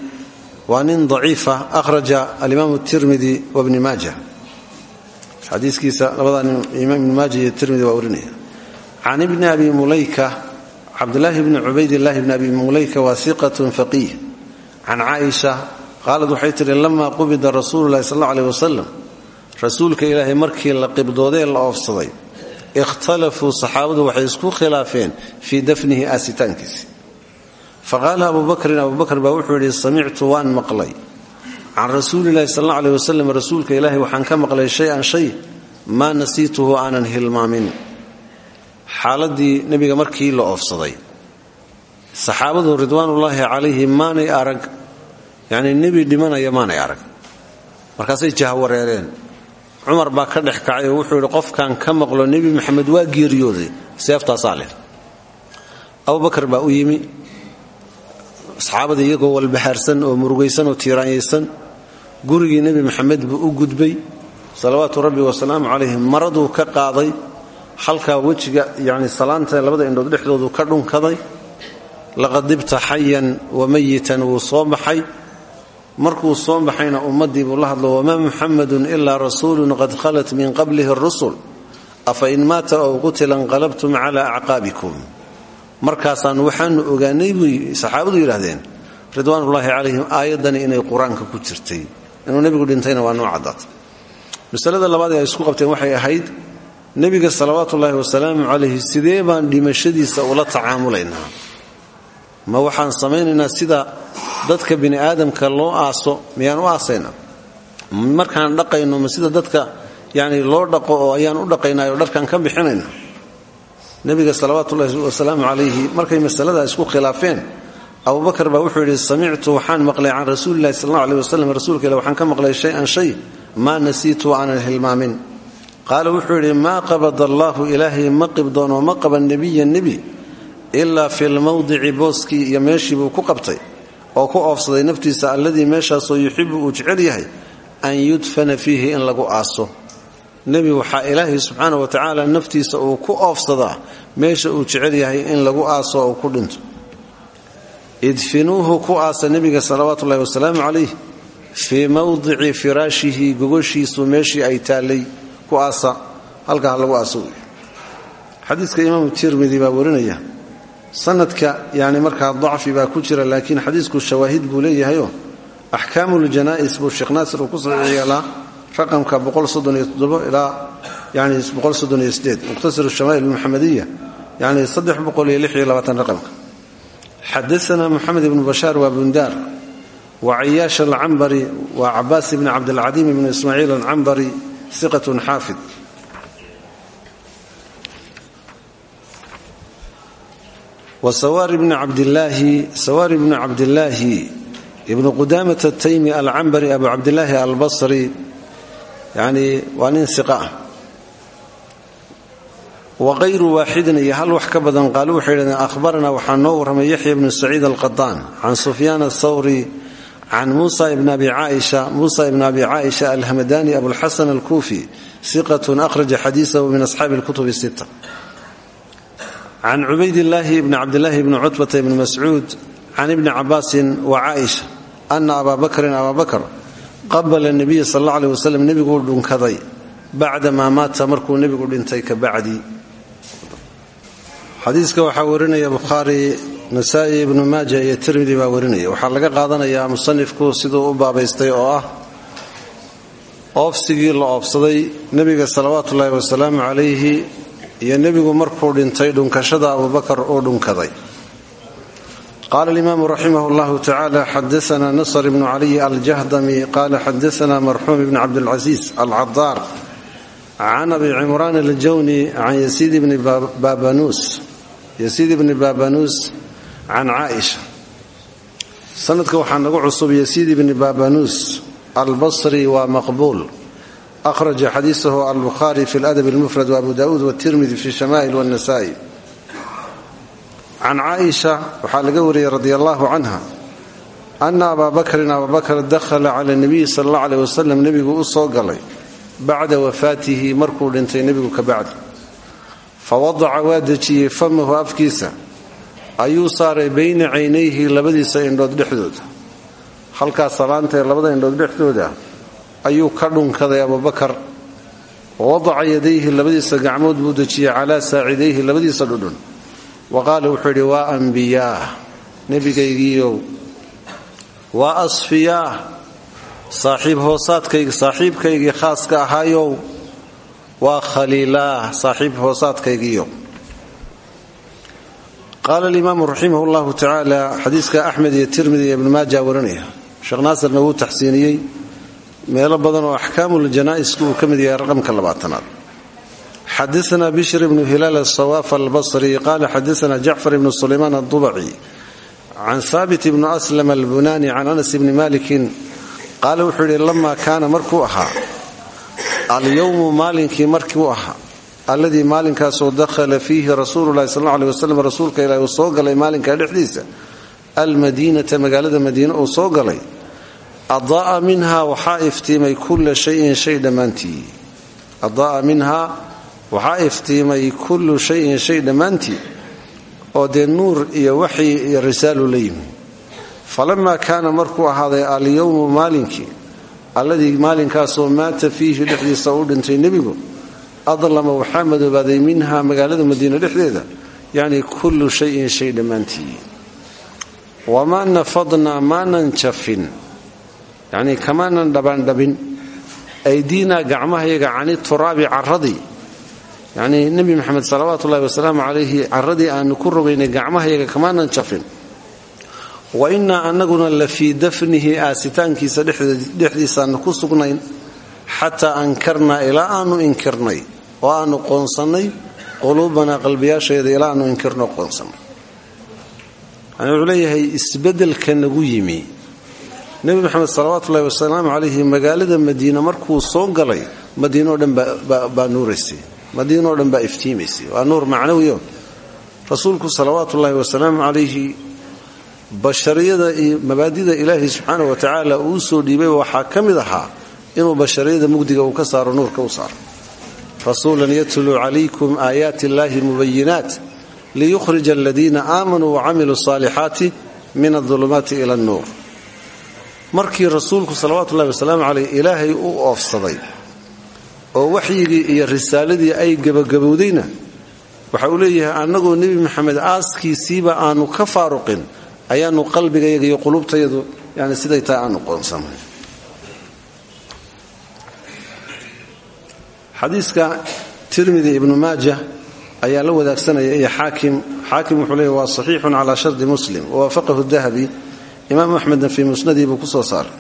waa nin daciifa akhraja alimaamu tirmidi wabni maaja xadiiskiisa labada imaam ibni maaja iyo tirmidi waa warinaya can ibni abi mulayka cabdulaahi bni cubaydillaahi bni abi mulayka waa siqatun faqiih. Can caaisha qaalad waxay tihi lamaa qubida rasuulu llahi sal aleh wasalam rasuulka ilaahay markii la qibdoodee la oofsaday ikhtalafuu saxaabadu waxay isku khilaafeen fii dafnihi aasitaankiisi. Faqaala abu bakrin abu bakr baa wuxuu yidhi samictu waan maqlay can rasuulilahi sal alla aleh wasalam rasuulka ilaahay waxaan ka maqlay shay-an shay maa nasiituhu aanan hilmaamin. Xaaladii nebiga markii la oofsaday saxaabadu ridwaanullaahi calayhi maanay arag yacnii nebi dhimanaya maanay arag. Markaasay jahwareereen. Cumar baa ka dhex kacay oo wuxuu yidhi qofkan ka maqlo nebi maxamed waa geeriyooday seeftaasaa leh. Abubakar baa u yimi saxaabada iyagoo walbahaarsan oo murugaysan oo tiiraanyaysan gurigii nebi maxamed buu u gudbay. Salawaatu rabbi wasalaamu calayhi maraduu ka qaaday. Halkaa wejiga yani salaanta labada indhood dhexdoodu ka dhunkaday. Laqad dibta xayan wa mayitan wuu soo baxay. Markuu soo baxayna ummaddii buu la hadlo wamaa muxamadun ilaa rasuulun qad khalat min qablihi rusul afa in maata ow qutila inqalabtum cala acqaabikum. Markaasaan waxaanu ogaanay saxaabadu yidhaahdeen ridwaanullaahi calayhim aayaddani inay qur'aanka ku jirtay inuu nebigu dhintayna waa noo caddaatay masalada labaad ee ay isku qabteen waxay ahayd nebiga salawaatuullaahi wasalaamu calayhi sidee baan dhimashadiisa ula tacaamulaynaa ma waxaan samaynaynaa sida dadka bini aadamka loo aaso miyaan u aasaynaa markaan dhaqayno ma sida dadka yani loo dhaqo oo ayaan u dhaqaynaa oo dharkaan ka bixinayna? Nebiga salawaatuullahi wasalaamu calayhi markay masaladaa isku khilaafeen abubakar baa wuxuu yidhi samictu waxaan maqlay can rasuulilahi sal alla aleh wasalam rasuulka ilah waxaan ka maqlay shay-an shay. Maa nasiitu aanan hilmaamin. Qaala wuxuu yidhi maa qabada allaahu ilaahay ma qibdoon oo ma qaban nebiya nebi ilaa fi lmawdici booskii iyo meeshii buu ku qabtay oo ku oofsaday naftiisa alladii meeshaasoo yuxibu uu jecel yahay an yudfana fiihi in lagu aaso. Nebi waxaa ilaahay subxaana wa tacaala naftiisa uu ku oofsadaa meesha uu jecel yahay in lagu aaso oo ku dhinto idfinuuhu ku aasa nebiga salawaatuullahi wasalaamu calayh fii mawdici firaashihi gogoshiisu meeshii ay taallay ku aasa halkaa ha lagu aaso wey xadiiska imaamu tirmidi warinaya sanadka yani markaa dacfi baa ku jira laakiin xadiisku shawaahid buu leeyahayoo axkaamuljana'is buu sheekh naasir uu ku saxiix yeelaa raqamka ilaa yani muqtasir shamaa'il muxamadiya yani raqamka xadaana moxamed ibnu bashaar waa bundaar wa cayaash alcambari waa cabaas ibni cabdilcadiim ibnu ismaaciil alcambari iqatun xaafid wsawaari bni cabdilaahi ibnu qudaamata ataymi alcambari abu cabdilaahi albasri yani waa nin iqa ah waqayru waaxidin iyo hal wax ka badan qaalu waxay yidhahdeen ahbaranaa waxaa noo warramay yaxya bnu saciid alqadaan can sufyaan athawri can musa ibn abi caaisha muusa ibn abi caaisha alhamadani abulxasan alkuufi siqatun akhraja xadiisahu min asxaabi alkutub sita can cubaydillaahi bni cabdilaahi bni cutbata ibni mascuud can ibni cabaasin wa caaisha ana abaa bakrin abaa bakr qabala nebiya sal alla aleh wasalam nebiguu dhunkaday bacda maa maata markuu nebigu dhintay ka bacdi xadiiska waxaa warinaya bukhaari nasaa'i ibnu maaja iyo tirmidi baa warinaya. Waxaa laga qaadanayaa musanifku siduu u baabaystay oo ah oofsigii la oofsaday nebiga salawaatuullaahi wasalaamu calayhi iyo nebigu markuu dhintay dhunkashada abubakar uu dhunkaday. Qaala alimaamu raximah llahu tacala xadaana nasr ibnu caliy aljahdami qaala xadaana marxuum ibni cabdilcasiis alcadaar can abi cimraan aljawni can yasiid ibni babanuus yasiid ibni babanuus can caaisha sanadka waxaa nagu cusub yasiid ibni babanuus albasri waa maqbuul. Akhraja xadiisahu albukhaari fi ladab almufrad waabu daauud watirmidi fi shamaa'il wannasaa'i can caaisha waxaa laga wariyey radi allahu canha ana abaa bakrin abaa bakr dakhala cala nabiyi sal alla aleh wasalam nebigu u soo galay bacda wafaatihi markuu dhintay nebigu ka bacdi fa wadaca waa dejiyey famahu afkiisa ayuu saaray bayna caynayhi labadiisa indhood dhexdooda halkaas salaanta labada indhood dhexdooda ayuu ka dhunkaday abubakar wawadaca yadayhi labadiisa gacmood buu dejiyey calaa saacidayhi labadiisa dhudhun wa qaala wuxuu yidhi waa ambiyaah nebigaygiiow waa asfiyaah saaxiib hoosaadkayg saaxiibkaygii khaaska ahaayow waa khaliilaah saaxiib hoosaadkaygiiyo qaala alimaamu raximah llahu tacaala xadiiska axmed iyo tirmidi iyo ibnu maaja warinaya sheekh naasirna wuu taxsiiniyey meelo badan oo axkaamuljanaa'iska uu ka mid yahay raqamka labaatanaad. Xadaana bishr ibnu hilaal asawaaf albasri qaala xadaana jacfar ibnu sulaymaan addubaci can haabit ibnu aslam albunaani can anas ibni malikin qaala wuxuu yidhi lamaa kaana markuu ahaa alyowmu maalinkii markuu ahaa alladii maalinkaasoo dakhala fiihi rasuululahi sal aleh waslm rasuulka ilaah uu soo galay maalinka dhexdiisa almadiinata magaalada madiine uu soo galay adaa'a minha waxaa iftiimay kulla shayin shay dhammaantii. Adaa'a minhaa waxaa iftiimay kullu shayin shay dhammaantii. Oo dee nuur iyo waxyi iyo risaalu la yimi. Falamaa kaana markuu ahaaday alyowmu maalinkii alladii maalinkaasoo maata fiihi dhexdiisa u dhintay nebigu adlama waxaa madoobaaday minha magaalada madiine dhexdeeda yacni kullu shayin shay dhammaantii. Wamaa nafadnaa maanan jafin. Yacnii kamaanan dhabaandhabin aydiinaa gacmahayaga cani turaabi carradii yacnii nebi maxamed salawaatu ullahi wasalaamu calayhi carradii aanu ku rogaynay gacmahayaga kamaanan jafin wa innaa annaguna la fii dafnihi aasitaankiisa dhexdiisaana ku sugnayn xataa ankarnaa ilaa aanu inkirnay oo aanu qoonsannay quluubanaa qalbiyaasheeda ilaa aanu inkirno qoonsannay. Yani wuxuu leeyahay nagu yimi. Nebi maxamed salawaatuullahi wasalaamu calayhi magaalada madiina markuu soo galay madiinoo dhan baa nuuraysay. Madiinoo dhan baa iftiimaysay. Waa nuur macnawiyo. Rasuulku salawaatuullaahi wasalaamu calayhi bashariyada iyo mabaadida ilaahay subxaana wa tacaala uu soo dhiibay waxaa ka mid ahaa inuu bashariyada mugdiga uu ka saaro nuurka u saaro. Rasuulan yatluu calaykum aayaati illaahi mubayinaat liyukhrija aladiina aamanuu wacamiluu saalixaati min adulumaati ila annuur markii rasuulku salawaatuullahi wasalaamu caleyh ilaahay u oofsaday oo waxyigii iyo risaaladii ay gebagabowdayna waxa uu leeyahay annagoo nebi maxamed aaskiisiiba aanu ka faaruqin ayaanu qalbigayaga iyo qulubtayadu yani siday tahay aanu qoonsanay xadiiska tirmidi ibnu maaja ayaa la wadaagsanaya iyo xaakim xaakim wuxuu leeyahy waa saxiixun calaa shardi muslim. Wawaafaqahu dahabi. Imaam axmedna fii musnadii buu ku soo saaray.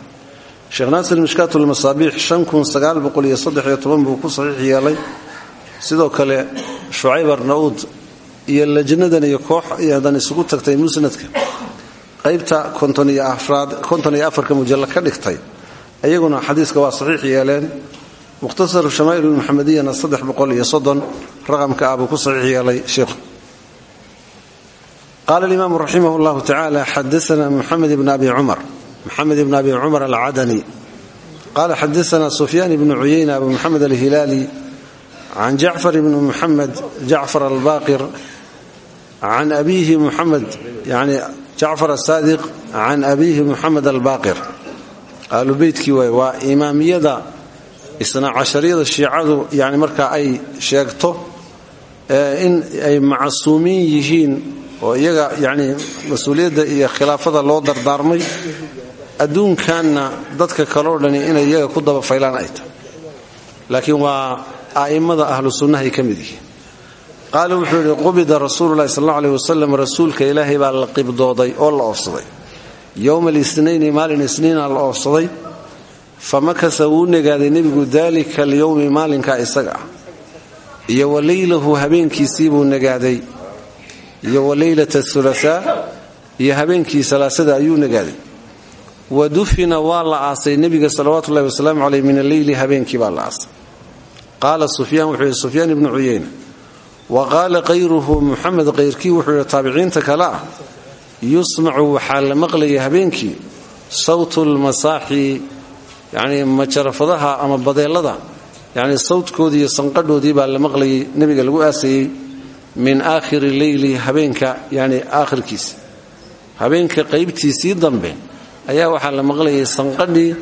Sheekh naasir mishkaatulmasaabiix buu ku saxiix yeelay. Sidoo kale shucayb arnauud iyo lajnadan iyo koox iyadan isugu tagtay musnadka qaybta konton iyo afarka mujalla ka dhigtay. Iyaguna xadiiska waa saxiix yeeleen. Mukhtasaru shamaa'il lmuxamadiyana saddex boqol iyo soddon raqamka ah buu ku saxiix yeelay sheikhu qaala alimaamu raximah llahu tacaala xadaana muxamed ibn abi cumar muxamed ibn abi cumar alcadani qaala xadaana sufyaan ibnu cuyayna abu muxamed alhilaali. Can jacfar ibni muxamed jacfar albaqir can abiihi muxamed yani jacfar asaadiq can abiihi muxamed albaqir. Aalubeytkii waay waa imaamiyada isna cashariyada shiicadu yani markaa ay sheegto in ay macsuumiin yihiin oo iyaga yani mas'uuliyadda iyo khilaafada loo dardaarmay adduunkanna dadka kaloo dhani inay iyaga ku daba faylaan ay tahay. Laakiin waa a'immada ahlu sunnahay ka mid yihiin qaala wuxuu yidhi qubida rasuululahi sal alla aleh wasalam rasuulka ilaahay baa la qibdooday oo la oofsaday. Yowma alisnayni maalin isniina la oofsaday. Fa makasa wuu negaaday nebigu daalika alyowmi maalinkaa isaga ah. Iyo wa leylahu habeenkiisiibuu negaaday. Iyo wa leylata hulasaa iyo habeenkii salaasada ayuu negaaday. Wa dufina waa la aasay. Nebiga salawaatuullahi wasalaamu caleyh min alleyli habeenkii baa la aasay. Qaala sufyaan wuxuu yidhi sufyaan ibnu cuyeyna wa qaala kayruhu muxamed kayrkii wuxuu yidhi taabiciinta kale ah yusmacu waxaa la maqlaya habeenkii sawtu lmasaaxi yacnii majarafadaha ama badeellada yacnii sawdkoodii iyo sanqadhoodii baa la maqlayay nebiga lagu aasayey min aakhiri leyli habeenka yacni aakhirkiisa habeenka qaybtiisii dambe ayaa waxaa la maqlayay sanqadhii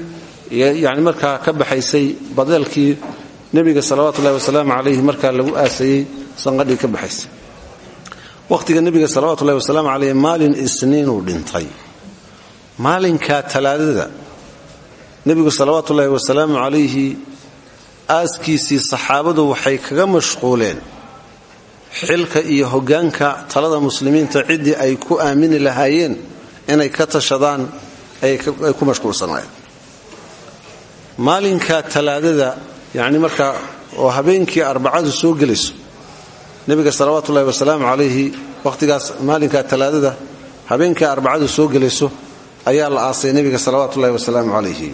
yani markaa ka baxaysay badeelkii nebiga salawaatuullahi wasalaamu calayhi markaa lagu aasayey sanqadhii ka baxaysay wakhtiga nebiga salawatullahi wasalaamu caleyh maalin isniinuu dhintay. Maalinkaa talaadada nebigu salawaatuullaahi wasalaamu calayhi aaskiisii saxaabadu waxay kaga mashquuleen. Xilka iyo hoggaanka talada muslimiinta ciddii ay ku aamini lahaayeen inay ka tashadaan ay ku mashquulsanaayeen. Maalinka talaadada yacni markaa oo habeenkii arbacadu soo gelayso nebiga salawaatuullahi wasalaamu calayhi wakhtigaas maalinka talaadada habeenkai arbacadu soo gelayso ayaa la aasay nebiga salawaatuullahi wasalaamu calayhi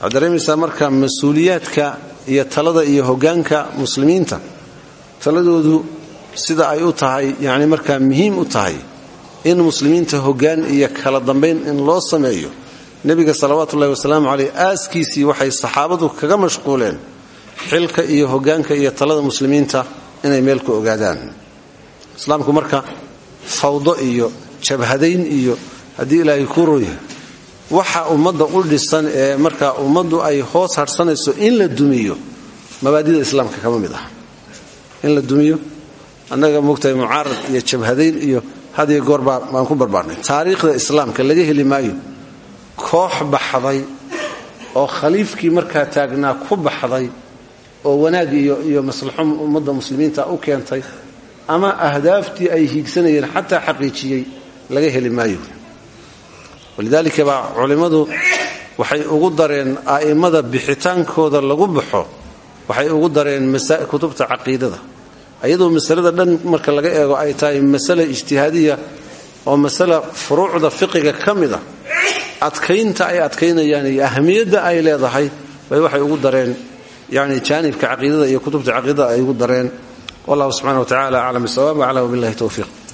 waxaad dareemaysaa marka mas'uuliyaadka iyo talada iyo hoggaanka muslimiinta taladoodu sida ay u tahay yacni markaa muhiim u tahay in muslimiinta hoggaan iyo kala dambayn in loo sameeyo. Nebiga salawaatuullahi wasalaamu caleyh aaskiisii waxay saxaabadu kaga mashquuleen xilka iyo hoggaanka iyo talada muslimiinta inay meel ku ogaadaan. Islaamku marka fawdo iyo jabhadayn iyo haddii ilaahay ku roya waxa ummadda u dhisan ee markaa ummaddu ay hoos hadhsanayso in la dumiyo mabaadida islaamka kama mid ah in la dumiyo annaga moogtahay mucaarad iyo jabhadayn iyo hadiyo goor baan ku barbaarnay. Taariikhda islaamka laga heli maayo koox baxday oo khaliifkii markaa taagnaa ku baxday oo wanaag iyo maslaxo ummadda muslimiinta u keentay ama ahdaaftii ay hiigsanayeen xataa xaqiijiyey laga heli maayo. Walidaalika baa culimmadu waxay ugu dareen a'immada bixitaankooda lagu baxo waxay ugu dareen kutubta caqiidada. Ayadoo masalada dhan marka laga eego ay tahay masale ijtihaadiya oo masala furuucda fiqiga ka mid a adkaynta ay adkaynayaan iyo ahmiyadda ay leedahay bay waxay ugu dareen yani jaanibka caqiidada iyo kutubta caqiidada ay ugu dareen. Wallahu subxana wa tacala aclam bisawaab aclam wabillahi towfiiq